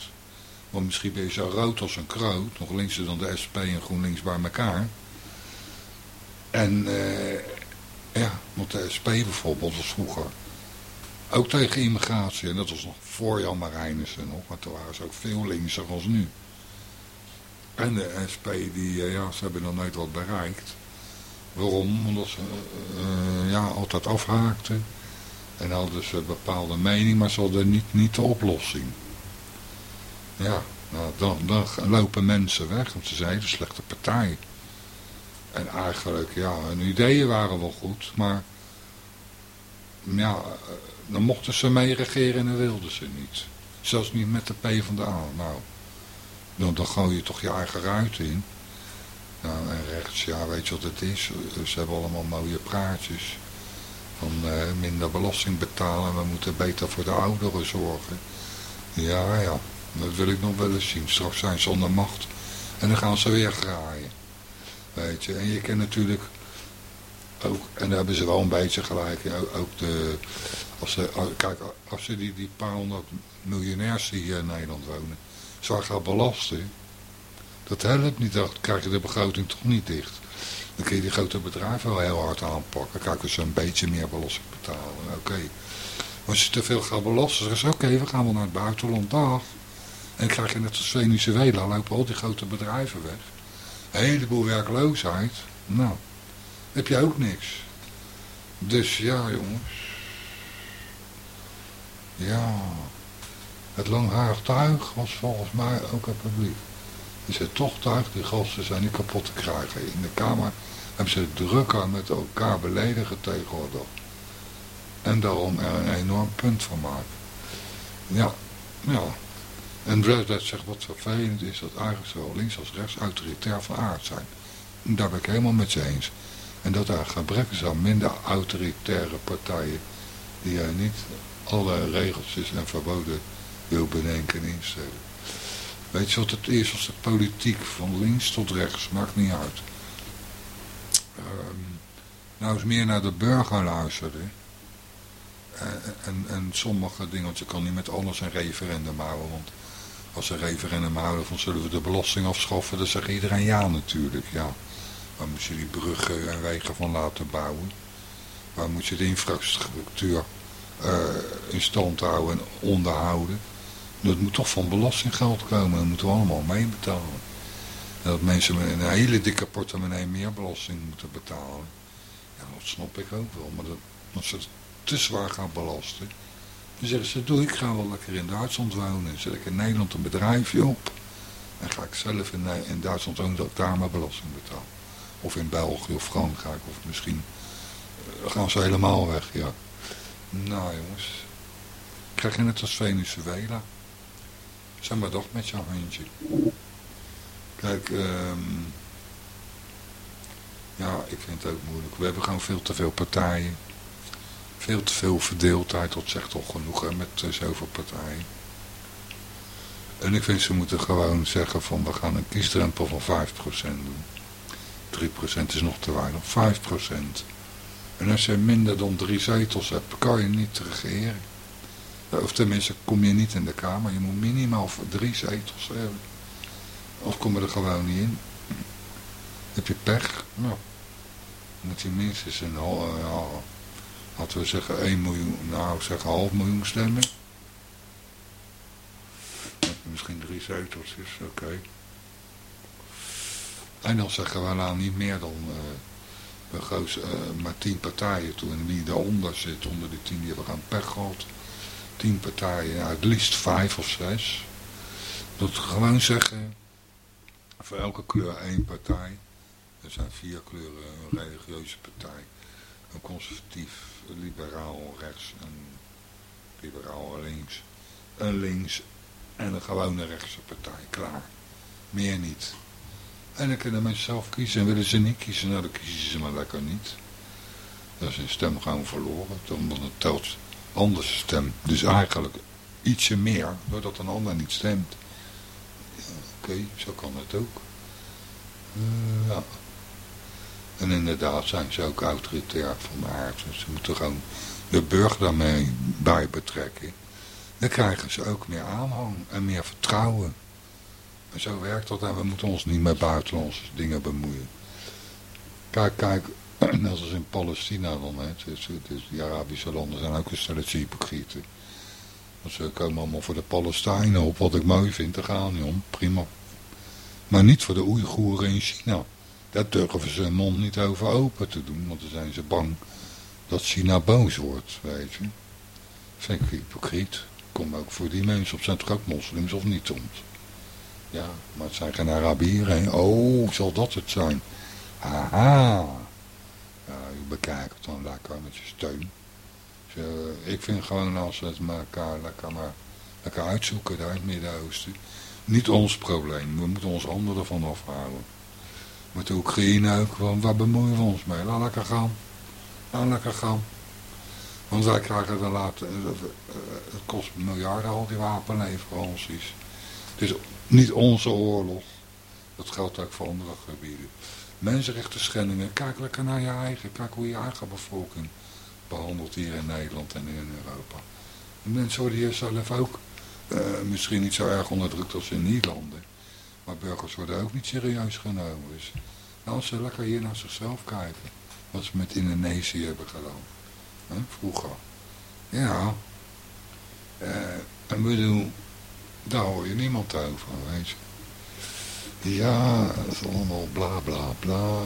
Want misschien ben je zo rood als een kroot, nog linkser dan de SP en GroenLinks bij elkaar. En ja, want de SP bijvoorbeeld was vroeger ook tegen immigratie. En dat was nog voor Jan Marijnissen nog. Maar toen waren ze ook veel linkser als nu. En de SP, die, eh, ja, ze hebben nog nooit wat bereikt. Waarom? Omdat ze uh, ja, altijd afhaakten. En hadden ze een bepaalde mening, maar ze hadden niet, niet de oplossing. Ja, nou, dan, dan lopen mensen weg, want ze zeiden slechte partij. En eigenlijk, ja, hun ideeën waren wel goed, maar ja, dan mochten ze mee regeren en dat wilden ze niet. Zelfs niet met de P van de A. Nou, dan, dan gooi je toch je eigen ruit in. Nou, en rechts, ja, weet je wat het is? Ze hebben allemaal mooie praatjes. van minder belasting betalen. We moeten beter voor de ouderen zorgen. Ja, ja, dat wil ik nog wel eens zien. Straks zijn ze macht en dan gaan ze weer graaien. Weet je, en je kent natuurlijk ook, en daar hebben ze wel een beetje gelijk, ook de, als ze, kijk, als ze die, die paar honderd miljonairs die hier in Nederland wonen, zwaar gaan belasten, dat helpt niet, dan krijg je de begroting toch niet dicht. Dan kun je die grote bedrijven wel heel hard aanpakken. Kijk, als ze een beetje meer belasting betalen, oké. Als je te veel gaat belasten, zeggen ze, oké, we gaan wel naar het buitenland, dag. En dan krijg je net als Venezuela, lopen al die grote bedrijven weg. Een heleboel werkloosheid. Nou, heb je ook niks. Dus ja, jongens. Ja. Het langharig tuig was volgens mij ook een publiek. Is het toch tuig, die gasten zijn niet kapot te krijgen. In de kamer hebben ze drukker met elkaar beledigen tegenwoordig. En daarom er een enorm punt van maken. Ja, ja. En Dresden zegt wat vervelend is dat eigenlijk zowel links als rechts autoritair van aard zijn. Daar ben ik helemaal met ze eens. En dat er gebrek is aan minder autoritaire partijen die er niet alle regeltjes en verboden wil bedenken en instellen. Weet je wat het is als de politiek van links tot rechts, maakt niet uit. Um, nou eens meer naar de burger luisteren. En, en, en, sommige dingen, want je kan niet met alles een referendum houden. Want als ze een referendum houden van zullen we de belasting afschaffen, dan zegt iedereen ja natuurlijk, ja. Waar moet je die bruggen en wegen van laten bouwen? Waar moet je de infrastructuur uh, in stand houden en onderhouden? Dat moet toch van belastinggeld komen. Dat moeten we allemaal meebetalen. En dat mensen met een hele dikke portemonnee meer belasting moeten betalen. Ja, dat snap ik ook wel. Maar dat, als ze te zwaar gaan belasten... dan zeggen ze, doe ik ga wel lekker in Duitsland wonen. Zet ik in Nederland een bedrijfje op. En ga ik zelf in, in Duitsland wonen dat ik daar mijn belasting betaal. Of in België of Frankrijk. Of misschien uh, gaan ze helemaal weg, ja. Nou jongens. Krijg je net als Venezuela. Zeg maar toch met jouw handje. Kijk, um, ja, ik vind het ook moeilijk. We hebben gewoon veel te veel partijen. Veel te veel verdeeldheid, dat zegt toch genoeg met uh, zoveel partijen. En ik vind ze moeten gewoon zeggen van we gaan een kiesdrempel van 5% doen. 3% is nog te weinig, 5%. En als je minder dan drie zetels hebt, kan je niet regeren. Of tenminste, kom je niet in de Kamer. Je moet minimaal drie zetels hebben. Of kom je er gewoon niet in. Heb je pech? Nou, moet je minstens een, ja, laten we zeggen 1 miljoen, nou zeg half miljoen stemmen. Misschien drie zetels is, oké. En dan zeggen we nou niet meer dan uh, we uh, maar tien partijen toe. En wie daaronder zit, onder die tien, die hebben gaan pech gehad. Tien partijen, ja, het liefst vijf of zes. Dat gewoon zeggen, voor elke kleur één partij. Er zijn vier kleuren, een religieuze partij, een conservatief, een liberaal rechts, een liberaal links, een links en een gewone rechtse partij. Klaar. Meer niet. En dan kunnen mensen zelf kiezen. En willen ze niet kiezen, nou dan kiezen ze maar lekker niet. Dan is hun stem gewoon verloren. Dan het telt anders stem. Dus eigenlijk ietsje meer, doordat een ander niet stemt. Ja, Oké, zo kan het ook. Uh, ja. En inderdaad zijn ze ook autoritair van aard. Dus ze moeten gewoon de burger daarmee bij betrekken. Dan krijgen ze ook meer aanhang en meer vertrouwen. Zo werkt dat en we moeten ons niet met buitenlandse dingen bemoeien. Kijk, kijk, net als in Palestina dan, hè. Het is, het is, die Arabische landen zijn ook een stelletje hypocrieten. Want ze komen allemaal voor de Palestijnen op, wat ik mooi vind, te gaan, joh, prima. Maar niet voor de Oeigoeren in China. Daar durven ze hun mond niet over open te doen, want dan zijn ze bang dat China boos wordt, weet je. Vind ik hypocriet. Kom ook voor die mensen op, zijn toch ook moslims of niet, soms? Ja, maar het zijn geen Arabieren. Oh, zal dat het zijn? Aha. Ja, u bekijkt dan lekker met je steun. Dus, uh, ik vind gewoon als we het elkaar lekker, maar, lekker uitzoeken daar in het Midden-Oosten. Niet ons probleem. We moeten ons handen ervan afhouden. Met de Oekraïne ook. Waar bemoeien we ons mee? Laat lekker gaan. Laat lekker gaan. Want wij krijgen dan later, eh, het kost miljarden al die wapenleveranties. Is niet onze oorlog. Dat geldt ook voor andere gebieden. Mensenrechten schendingen, kijk lekker naar je eigen. Kijk hoe je eigen bevolking behandelt hier in Nederland en in Europa. De mensen worden hier zelf ook uh, misschien niet zo erg onderdrukt als in Nederlanden. Maar burgers worden ook niet serieus genomen. Dus als ze lekker hier naar zichzelf kijken. Wat ze met Indonesië hebben gedaan. Vroeger. Ja. En bedoel, daar hoor je niemand over, weet je. Ja, het is allemaal bla bla bla.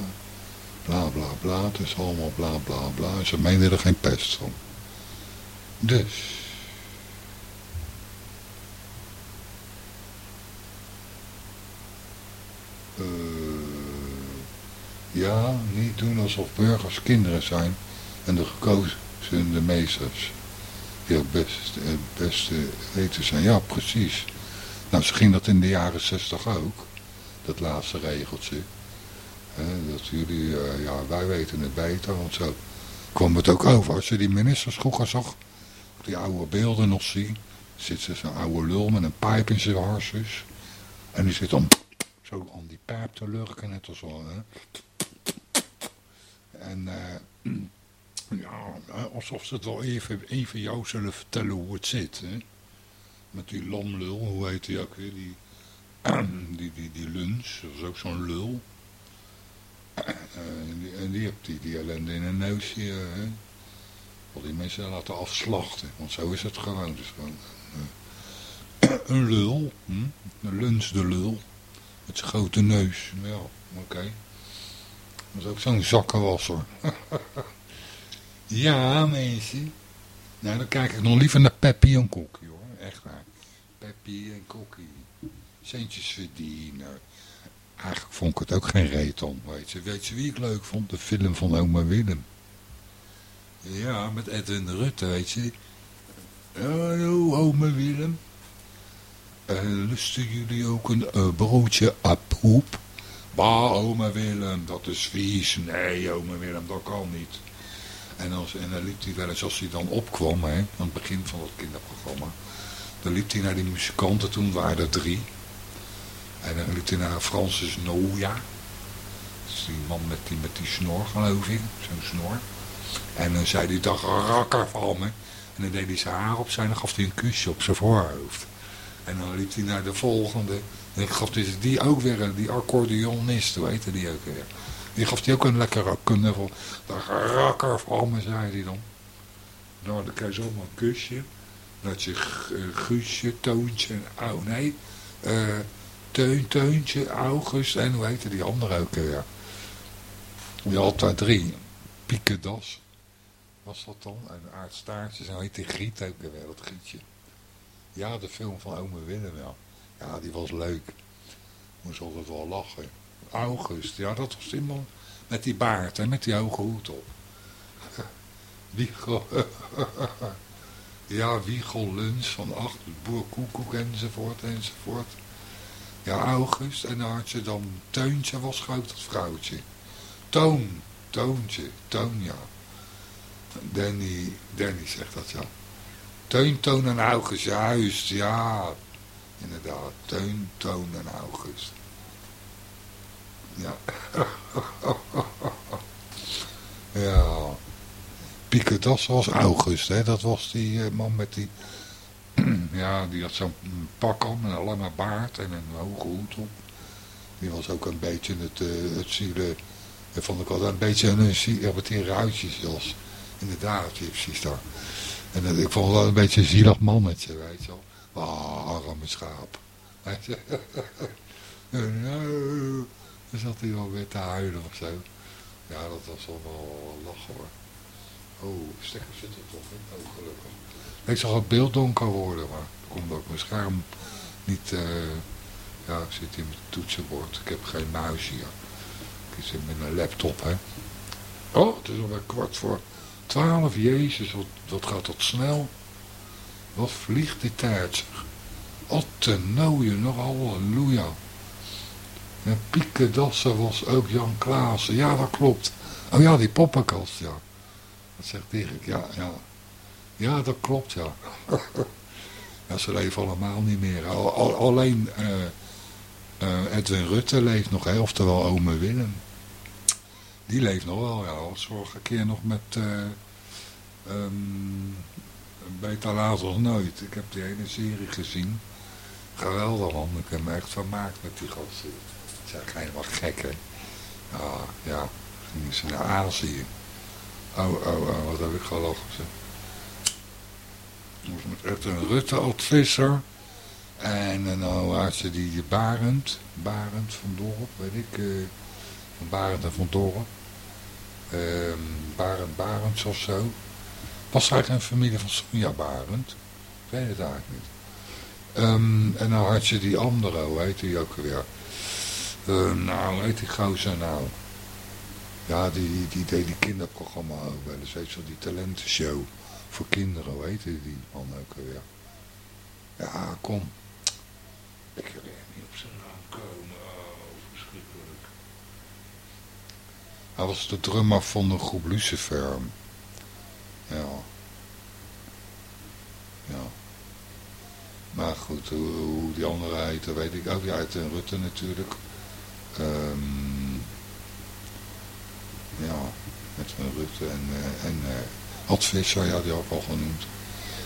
Bla bla bla, het is allemaal bla bla bla. Ze menen er geen pest van. Dus... Uh, ja, niet doen alsof burgers kinderen zijn en de gekozen de meesters. Die het beste, weten zijn. Ja, precies. Nou, ze ging dat in de jaren zestig ook. Dat laatste regeltje. dat jullie, uh, ja, wij weten het beter. Want zo kwam het ook over. Als je die ministers vroeger zag, die oude beelden nog zien. Zit ze zo'n oude lul met een pijp in zijn harsjes. En die zit dan zo aan die pijp te lurken, net als. Hè? En uh, ja, alsof ze het wel even, even jou zullen vertellen hoe het zit. Hè? Met die lamlul, hoe heet die ook weer? Die, die, die, die lunch, dat is ook zo'n lul. Uh, en, die, en die hebt die, die ellende in een neusje. Hè? Al die mensen laten afslachten, want zo is het gewoon. Dus gewoon uh, een lul, hm? een lunch de lul. Met zijn grote neus. Ja, oké. Dat is ook zo'n zakkenwasser. ja, mensen. Nou, dan kijk ik nog liever naar Peppy en Kokkie, hoor. Echt waar. Peppy en Kokkie. Centjes verdienen. Eigenlijk vond ik het ook geen reet om, weet je. Weet je wie ik leuk vond? De film van oma Willem. Ja, met Edwin Rutte, weet je. Hallo, oma Willem. Uh, lusten jullie ook een uh, broodje apoep? Bah, oma Willem, dat is vies. Nee, oma Willem, dat kan niet. En, als, en dan liep hij wel eens, als hij dan opkwam, hè, aan het begin van het kinderprogramma. Dan liep hij naar die muzikanten, toen waren er drie. En dan liep hij naar Francis Noja. Dat is die man met die, met die snor, geloof ik. Zo'n snor. En dan zei hij, dag rakker van me. En dan deed hij zijn haar op zijn en gaf hij een kusje op zijn voorhoofd. En dan liep hij naar de volgende. En ik gaf dus die ook weer, die accordeonist, hoe heette die ook weer. Die gaf die ook een lekkere knuffel. De rakker van me, zei hij dan. Nou, dan krijg je zomaar een kusje. Dat je Guusje, Toontje, oh nee, uh, Teun, Teuntje, August en hoe heette die andere ook weer. Die altijd drie. Piekendas was dat dan. En aardstaartjes, en hoe heet die Griet ook weer, dat Grietje. Ja, de film van Ome Willem, ja. Ja, die was leuk. Moest altijd wel lachen. August, ja, dat was die man met die baard en met die hoge hoed op. Wiegel, ja, Wiegel Luns van acht, Boer Koekoek enzovoort enzovoort. Ja, August en dan had je dan Teuntje was groot dat vrouwtje. Toon, Toontje, Toon, ja. Danny, Danny zegt dat, ja. Teun, Toon en August, juist, ja. Inderdaad, Teun, Toon en August. Ja. ja. Piekedas was August, hè. Dat was die uh, man met die... ja, die had zo'n pak aan en alleen maar baard en een hoge hoed op. Die was ook een beetje het, uh, het zielen... Dat vond ik altijd een beetje een, die ruitjes als. Inderdaad, precies daar. En ik vond het een beetje een zielig mannetje, weet je wel. Ah, arme schaap. Weet je. Zat hij wel weer te huilen of zo. Ja, dat was wel lachen hoor. Oh, stekker zit er toch in. Oh, gelukkig. Ik zag het beeld donker worden, maar komt ook mijn scherm niet... Uh, ja, ik zit hier met het toetsenbord. Ik heb geen muis hier. Ik zit met mijn laptop, hè. Oh, het is alweer kwart voor Twaalf, Jezus, wat, wat gaat dat snel. Wat vliegt die tijd, zeg. Wat te nog, halleluja. En Pieke Dassen was ook Jan Klaassen. Ja, dat klopt. Oh ja, die poppenkast, ja. Dat zegt Dirk, ja, ja. Ja, dat klopt, ja. ja ze leven allemaal niet meer. Al, alleen uh, Edwin Rutte leeft nog, hè, oftewel ome Willem. Die leeft nog wel, ja. Als vorige keer nog met... Uh, um, beter laat nog nooit. Ik heb die hele serie gezien. Geweldig man, ik heb me echt vermaakt met die gasten. Het zijn helemaal gek hè. Ja. Gingen ze naar Azië. Oh, oh, oh, wat heb ik gelachen zeg. Met Edwin Rutte als visser. En dan nou had ze die Barend. Barend van Dorp, weet ik. Uh, van Barend en van Dorp. Uh, Barend Barends of zo. Was eigenlijk een familie van Sonja Barend? Ik weet het eigenlijk niet. Um, en dan had je die andere, hoe heet die ook weer? Uh, nou, heet die gozer nou? Ja, die, die, die deed die kinderprogramma ook wel eens. Weet je die talentenshow voor kinderen, hoe heet die, man ook weer? Ja, kom. Ik wil er niet op zijn naam komen. Oh, verschrikkelijk. Hij was de drummer van de groep Lucifer. Ja. Ja. Maar goed, hoe, hoe die andere heette, weet ik ook. Die uit Rutte natuurlijk. Um, ja, met Rutte en, uh, en Ad Visser, ja, die ook al genoemd.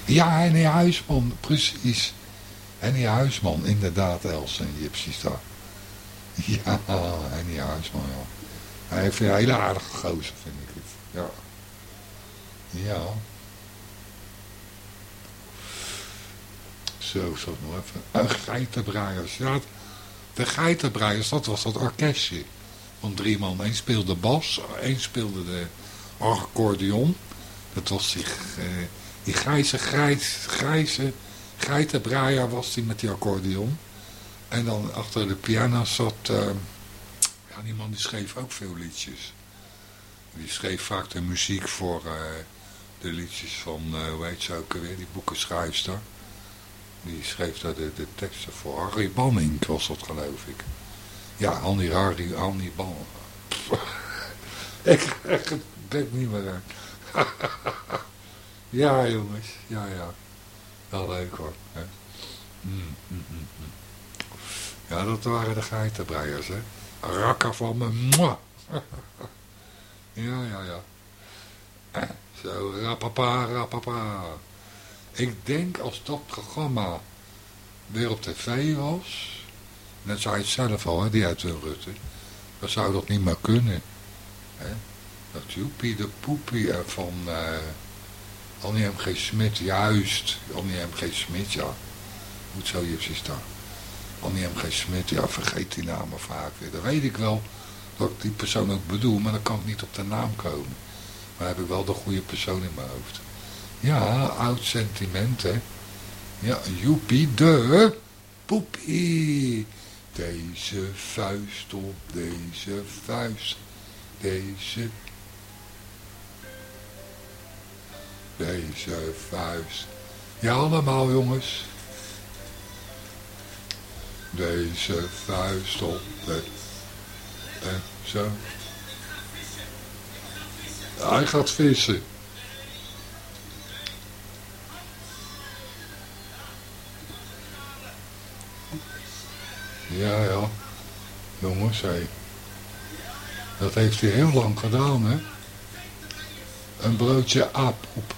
Ja, Henny Huisman, precies. Henny Huisman, inderdaad, Els en Gypsies daar. Ja, Henny Huisman, ja. Hij heeft een hele aardige gozer, vind ik het. Ja. Ja. Zo, zo nog even. Een geitenbraaiers. Ja, de geitenbraaiers, dat was dat orkestje. Van drie man. Eén speelde bas, één speelde de accordeon. Dat was die, uh, die grijze, grijs, grijze geitenbraaier was die met die accordeon. En dan achter de piano zat... Uh, ja, die man die schreef ook veel liedjes. Die schreef vaak de muziek voor... Uh, de liedjes van, hoe heet ze ook weer, die boekenschrijfster. Die schreef daar de, teksten voor. Harry Banning was dat geloof ik. Ja, Annie Harry, Annie Banning. ik krijg niet meer uit. ja jongens, ja ja. Wel leuk hoor. Hè? Mm, mm, mm, ja, dat waren de geitenbreiers hè. Rakker van me. ja, ja, ja. Zo, rapapa, rapapa. Ik denk als dat programma weer op tv was, net zei het zelf al, hè, die uit Rutte, dan zou dat niet meer kunnen. Hè? Dat Joepie de Poepie van uh, Annie M.G. Smit, juist, Annie M.G. Smit, ja. Hoe zou je staan? Annie M.G. Smit, ja, vergeet die namen vaak weer. Dan weet ik wel dat ik die persoon ook bedoel, maar dan kan ik niet op de naam komen. Maar heb ik wel de goede persoon in mijn hoofd. Ja, oud sentiment, hè. Ja, joepie de poepie. Deze vuist op deze vuist. Deze. Deze vuist. Ja, allemaal jongens. Deze vuist op de... En zo. Hij gaat vissen. Ja, ja. Jongens, hé. Dat heeft hij heel lang gedaan, hè. Een broodje aap op.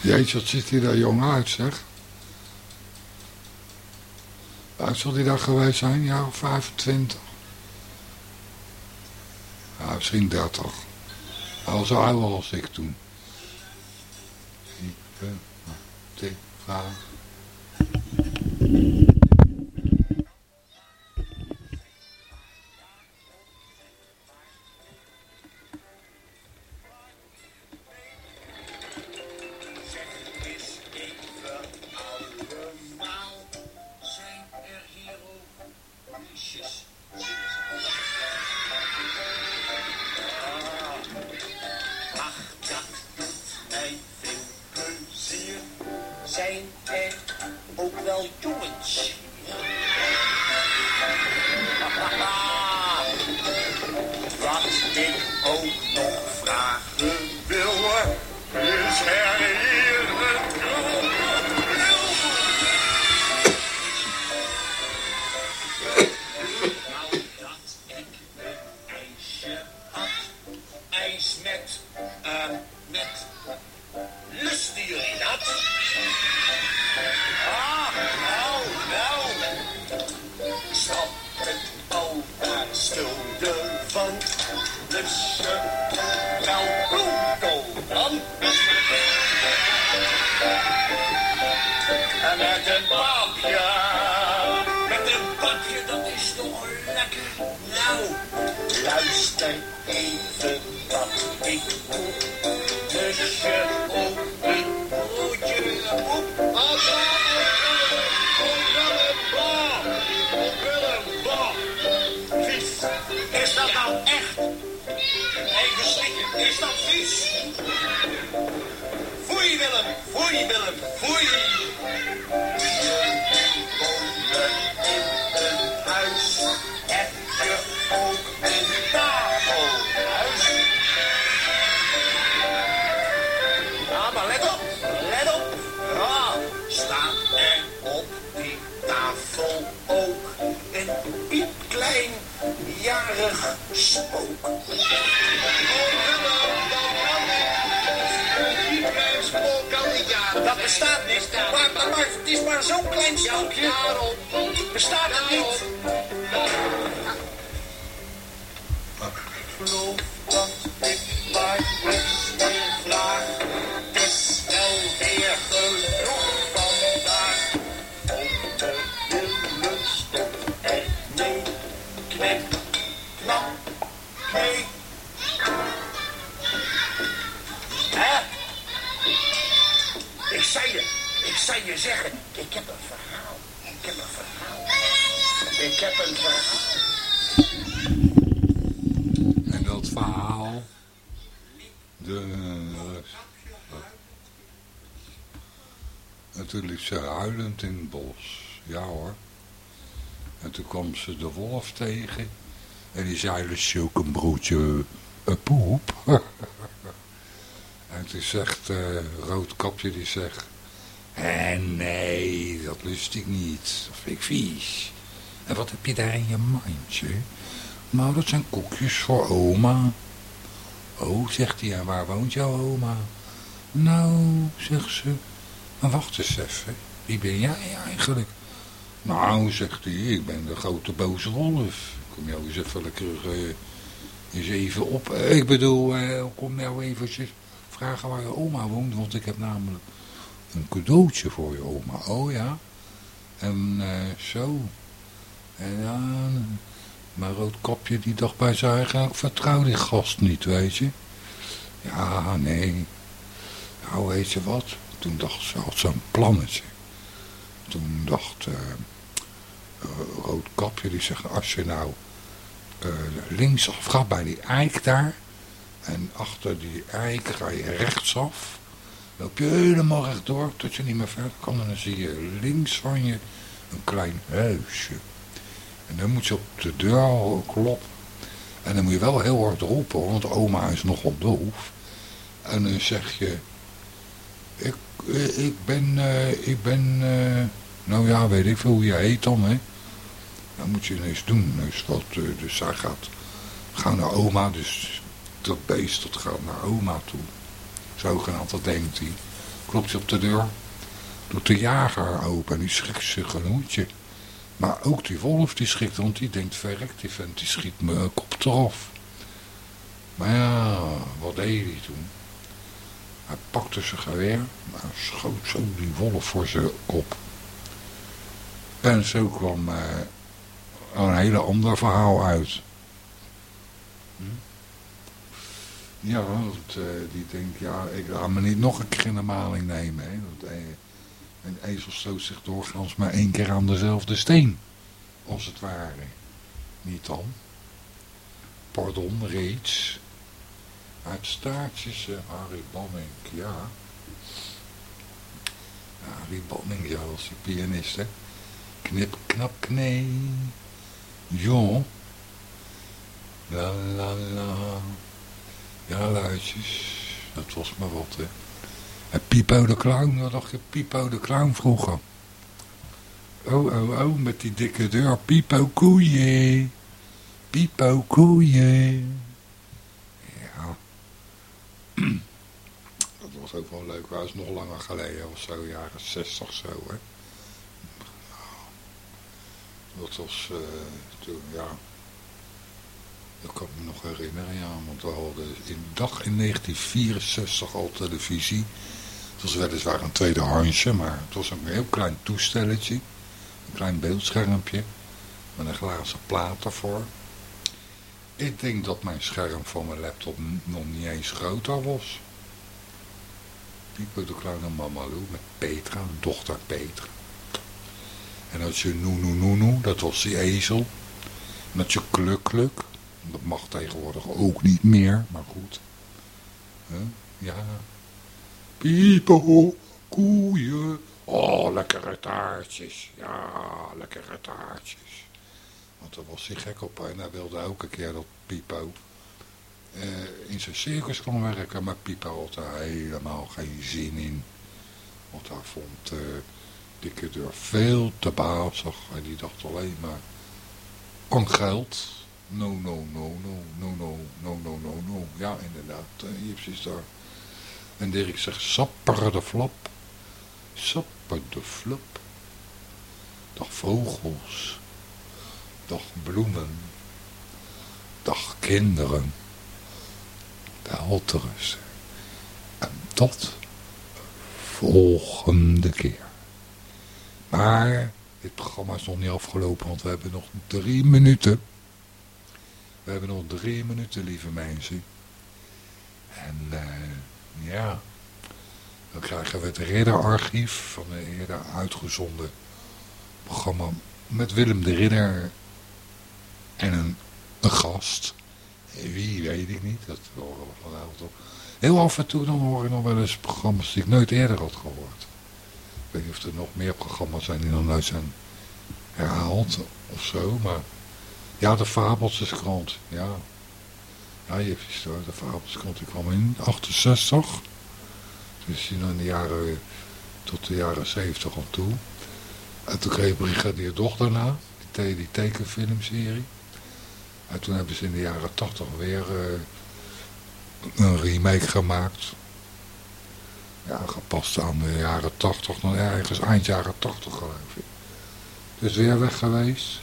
Jeetje, wat ziet hij daar jong uit, zeg. Hoe zal hij daar geweest zijn? Of 25? Misschien 30. Al zo oud als ik toen. Ik ben ik doe. Lusje op een broodje op. Vies. Is dat nou echt? Even slikken. Is dat vies? Foei Willem, foei Willem, foei. Jarig spook. Oh, Dat bestaat niet. Maar, maar, maar het is maar zo'n klein spookje. Bestaat het niet? Ik zeggen, ik heb een verhaal. Ik heb een verhaal. Ik heb een verhaal. En dat verhaal, de, toen liep ze huilend in het bos. Ja hoor. En toen kwam ze de wolf tegen. En die zei, dus zoek een broodje uh, poep. en toen zegt uh, Roodkapje, die zegt... Eh, nee, dat lust ik niet. Dat vind ik vies. En wat heb je daar in je mandje? Nou, dat zijn koekjes voor oma. Oh, zegt hij, en waar woont jouw oma? Nou, zegt ze, maar wacht eens even, wie ben jij eigenlijk? Nou, zegt hij, ik ben de grote boze wolf. Kom jou eens even lekker uh, eens even op. Uh, ik bedoel, kom nou eventjes vragen waar je oma woont, want ik heb namelijk een cadeautje voor je oma. Oh ja, en zo. En ja, maar Roodkapje die dacht bij zijn eigen, ik vertrouw die gast niet, weet je. Ja, nee. Nou, weet je wat? Toen dacht ze, had zo'n plannetje. Toen dacht uh, uh, Roodkapje, die zegt, als je nou linksaf gaat bij die eik daar. En achter die eik ga je rechtsaf. Loop je helemaal rechtdoor tot je niet meer verder kan. En dan zie je links van je een klein huisje. En dan moet je op de deur kloppen. En dan moet je wel heel hard roepen, want oma is nogal doof. En dan zeg je, ik, ik ben, uh, ik ben, uh, nou ja, weet ik veel hoe je heet dan, hè. Dan moet je ineens doen. Dus, dat, dus hij gaat gaan naar oma, dus dat beest dat gaat naar oma toe. Zogenaamd, dat denkt hij. Klopt hij op de deur, doet de jager open en die schrikt zich een hoedje. Maar ook die wolf die schrikt, want die denkt, verrekt die vent, die schiet me kop eraf. Maar ja, wat deed hij toen? Hij pakte zijn geweer, maar schoot zo die wolf voor zijn kop. En zo kwam uh, een hele ander verhaal uit. Hm? Ja, want uh, die denkt, ja, ik ga me niet nog een keer in de maling nemen. Hè. Want, uh, een ezel stoot zich doorgaans maar één keer aan dezelfde steen. Als het ware. Niet dan. Pardon, reeds. Uit staartjes, uh, Harry Banning, ja. Harry Banning, ja, als die pianist, hè. Knip, knap, knee. Jon. La la la. Ja, luidjes. Dat was maar wat, hè. En Pipo de Clown, wat dacht je? Pipo de Clown vroeger. Oh, oh, oh, met die dikke deur. Pipo koeien. Pipo koeien. Ja. Dat was ook wel leuk. Dat is nog langer geleden of zo, jaren 60 zo, hè. Dat was uh, toen, ja... Dat kan ik me nog herinneren, ja. Want we hadden in dag in 1964 al televisie. Het was weliswaar een tweede handje, maar het was een heel klein toestelletje. Een klein beeldschermpje. Met een glazen plaat ervoor. Ik denk dat mijn scherm van mijn laptop nog niet eens groter was. Pieper de Clown en Mama Lou met Petra, dochter Petra. En als je noe, dat was die ezel. Dat je kluk kluk, dat mag tegenwoordig ook niet meer, maar goed. Ja. Piepo, koeien. Oh, lekkere taartjes. Ja, lekkere taartjes. Want daar was hij gek op en hij wilde elke keer dat Pipo uh, in zijn circus kon werken. Maar Pipo had daar helemaal geen zin in. Want hij vond uh, Dikke Deur veel te bazig. En die dacht alleen maar aan geld. No, no, no, no, no, no, no, no, no, no. Ja, inderdaad, uh, je precies daar. En Dirk zegt, sapper de flap. Sapper de flap. Dag vogels. Dag bloemen. Dag kinderen. Te rusten. En tot volgende keer. Maar dit programma is nog niet afgelopen, want we hebben nog drie minuten. We hebben nog drie minuten, lieve mensen. En uh, ja, dan krijgen we het ridderarchief van de eerder uitgezonden programma met Willem de Ridder en een, een gast. Wie weet ik niet, dat horen we vanavond op. Heel af en toe dan hoor ik nog wel eens programma's die ik nooit eerder had gehoord. Ik weet niet of er nog meer programma's zijn die nog nooit zijn herhaald of zo, maar... Ja, de Fabeltjeskrant, ja. Ja, je hebt hoor, de Fabeltjeskrant, die kwam in 68. Dus in de jaren, tot de jaren 70 aan toe. En toen kreeg Brigadier Doch daarna, die, die tekenfilmserie. En toen hebben ze in de jaren 80 weer uh, een remake gemaakt. Ja, gepast aan de jaren 80, dan ergens eind jaren 80 geloof ik. Dus weer weg geweest.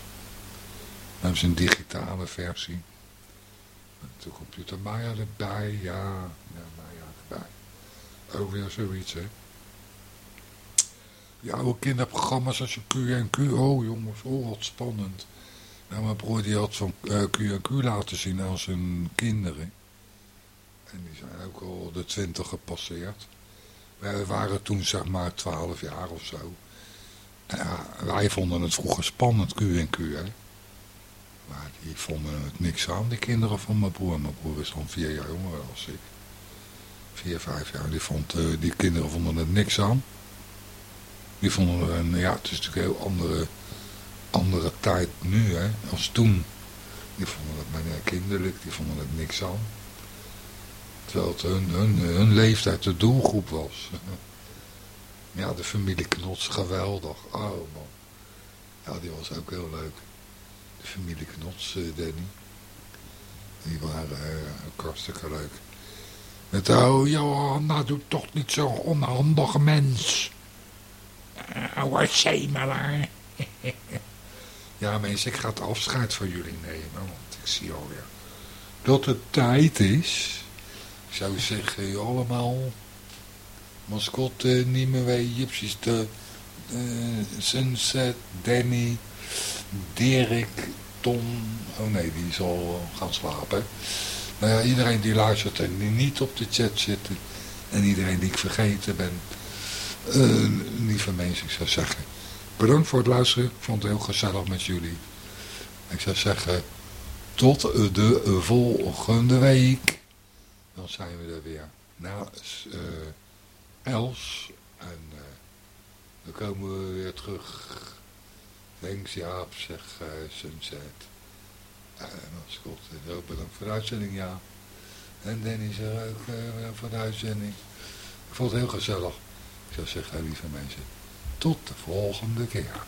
Hebben ze een digitale versie. Met de computer Maya erbij, ja, ja Maya erbij. Ook weer zoiets, hè. Die oude kinderprogramma's als je Q en Q, oh jongens, oh wat spannend. Nou, mijn broer die had zo'n Q&Q laten zien aan zijn kinderen. En die zijn ook al de twintig gepasseerd. Wij waren toen zeg maar twaalf jaar of zo. Ja, wij vonden het vroeger spannend, Q&Q, hè. Maar die vonden het niks aan, die kinderen van mijn broer. Mijn broer is dan vier jaar jonger als ik. Vier, vijf jaar. Die, vond, uh, die kinderen vonden het niks aan. Die vonden een, ja, het is natuurlijk een heel andere andere tijd nu, hè, als toen. Die vonden het bijna kinderlijk, die vonden het niks aan. Terwijl het hun, hun, hun leeftijd de doelgroep was. Ja, de familie Knots, geweldig. Oh man. Ja, die was ook heel leuk. De familie Knots, uh, Danny. Die waren uh, hartstikke leuk. Met, oh Johanna, doe toch niet zo'n onhandige mens. Zei maar. Ja mensen, ik ga het afscheid van jullie nemen, want ik zie alweer dat het tijd is. Ik zou zeggen, allemaal mascotte, Nimue, Gypsies, de, uh, Sunset, Danny, Dirk, Tom. Oh nee, die is al gaan slapen. Nou ja, iedereen die luistert en die niet op de chat zit en iedereen die ik vergeten ben. Lieve mensen, ik zou zeggen, Bedankt voor het luisteren. Ik vond het heel gezellig met jullie. Ik zou zeggen, tot de volgende week. Dan zijn we er weer. Na uh, Els. En uh, dan komen we weer terug. Thanks Jaap, zeg uh, Sunset. Uh, Scott, heel bedankt voor de uitzending, ja. En Dennis er ook uh, voor de uitzending. Ik vond het heel gezellig. Ik zou zeggen, lieve mensen, tot de volgende keer.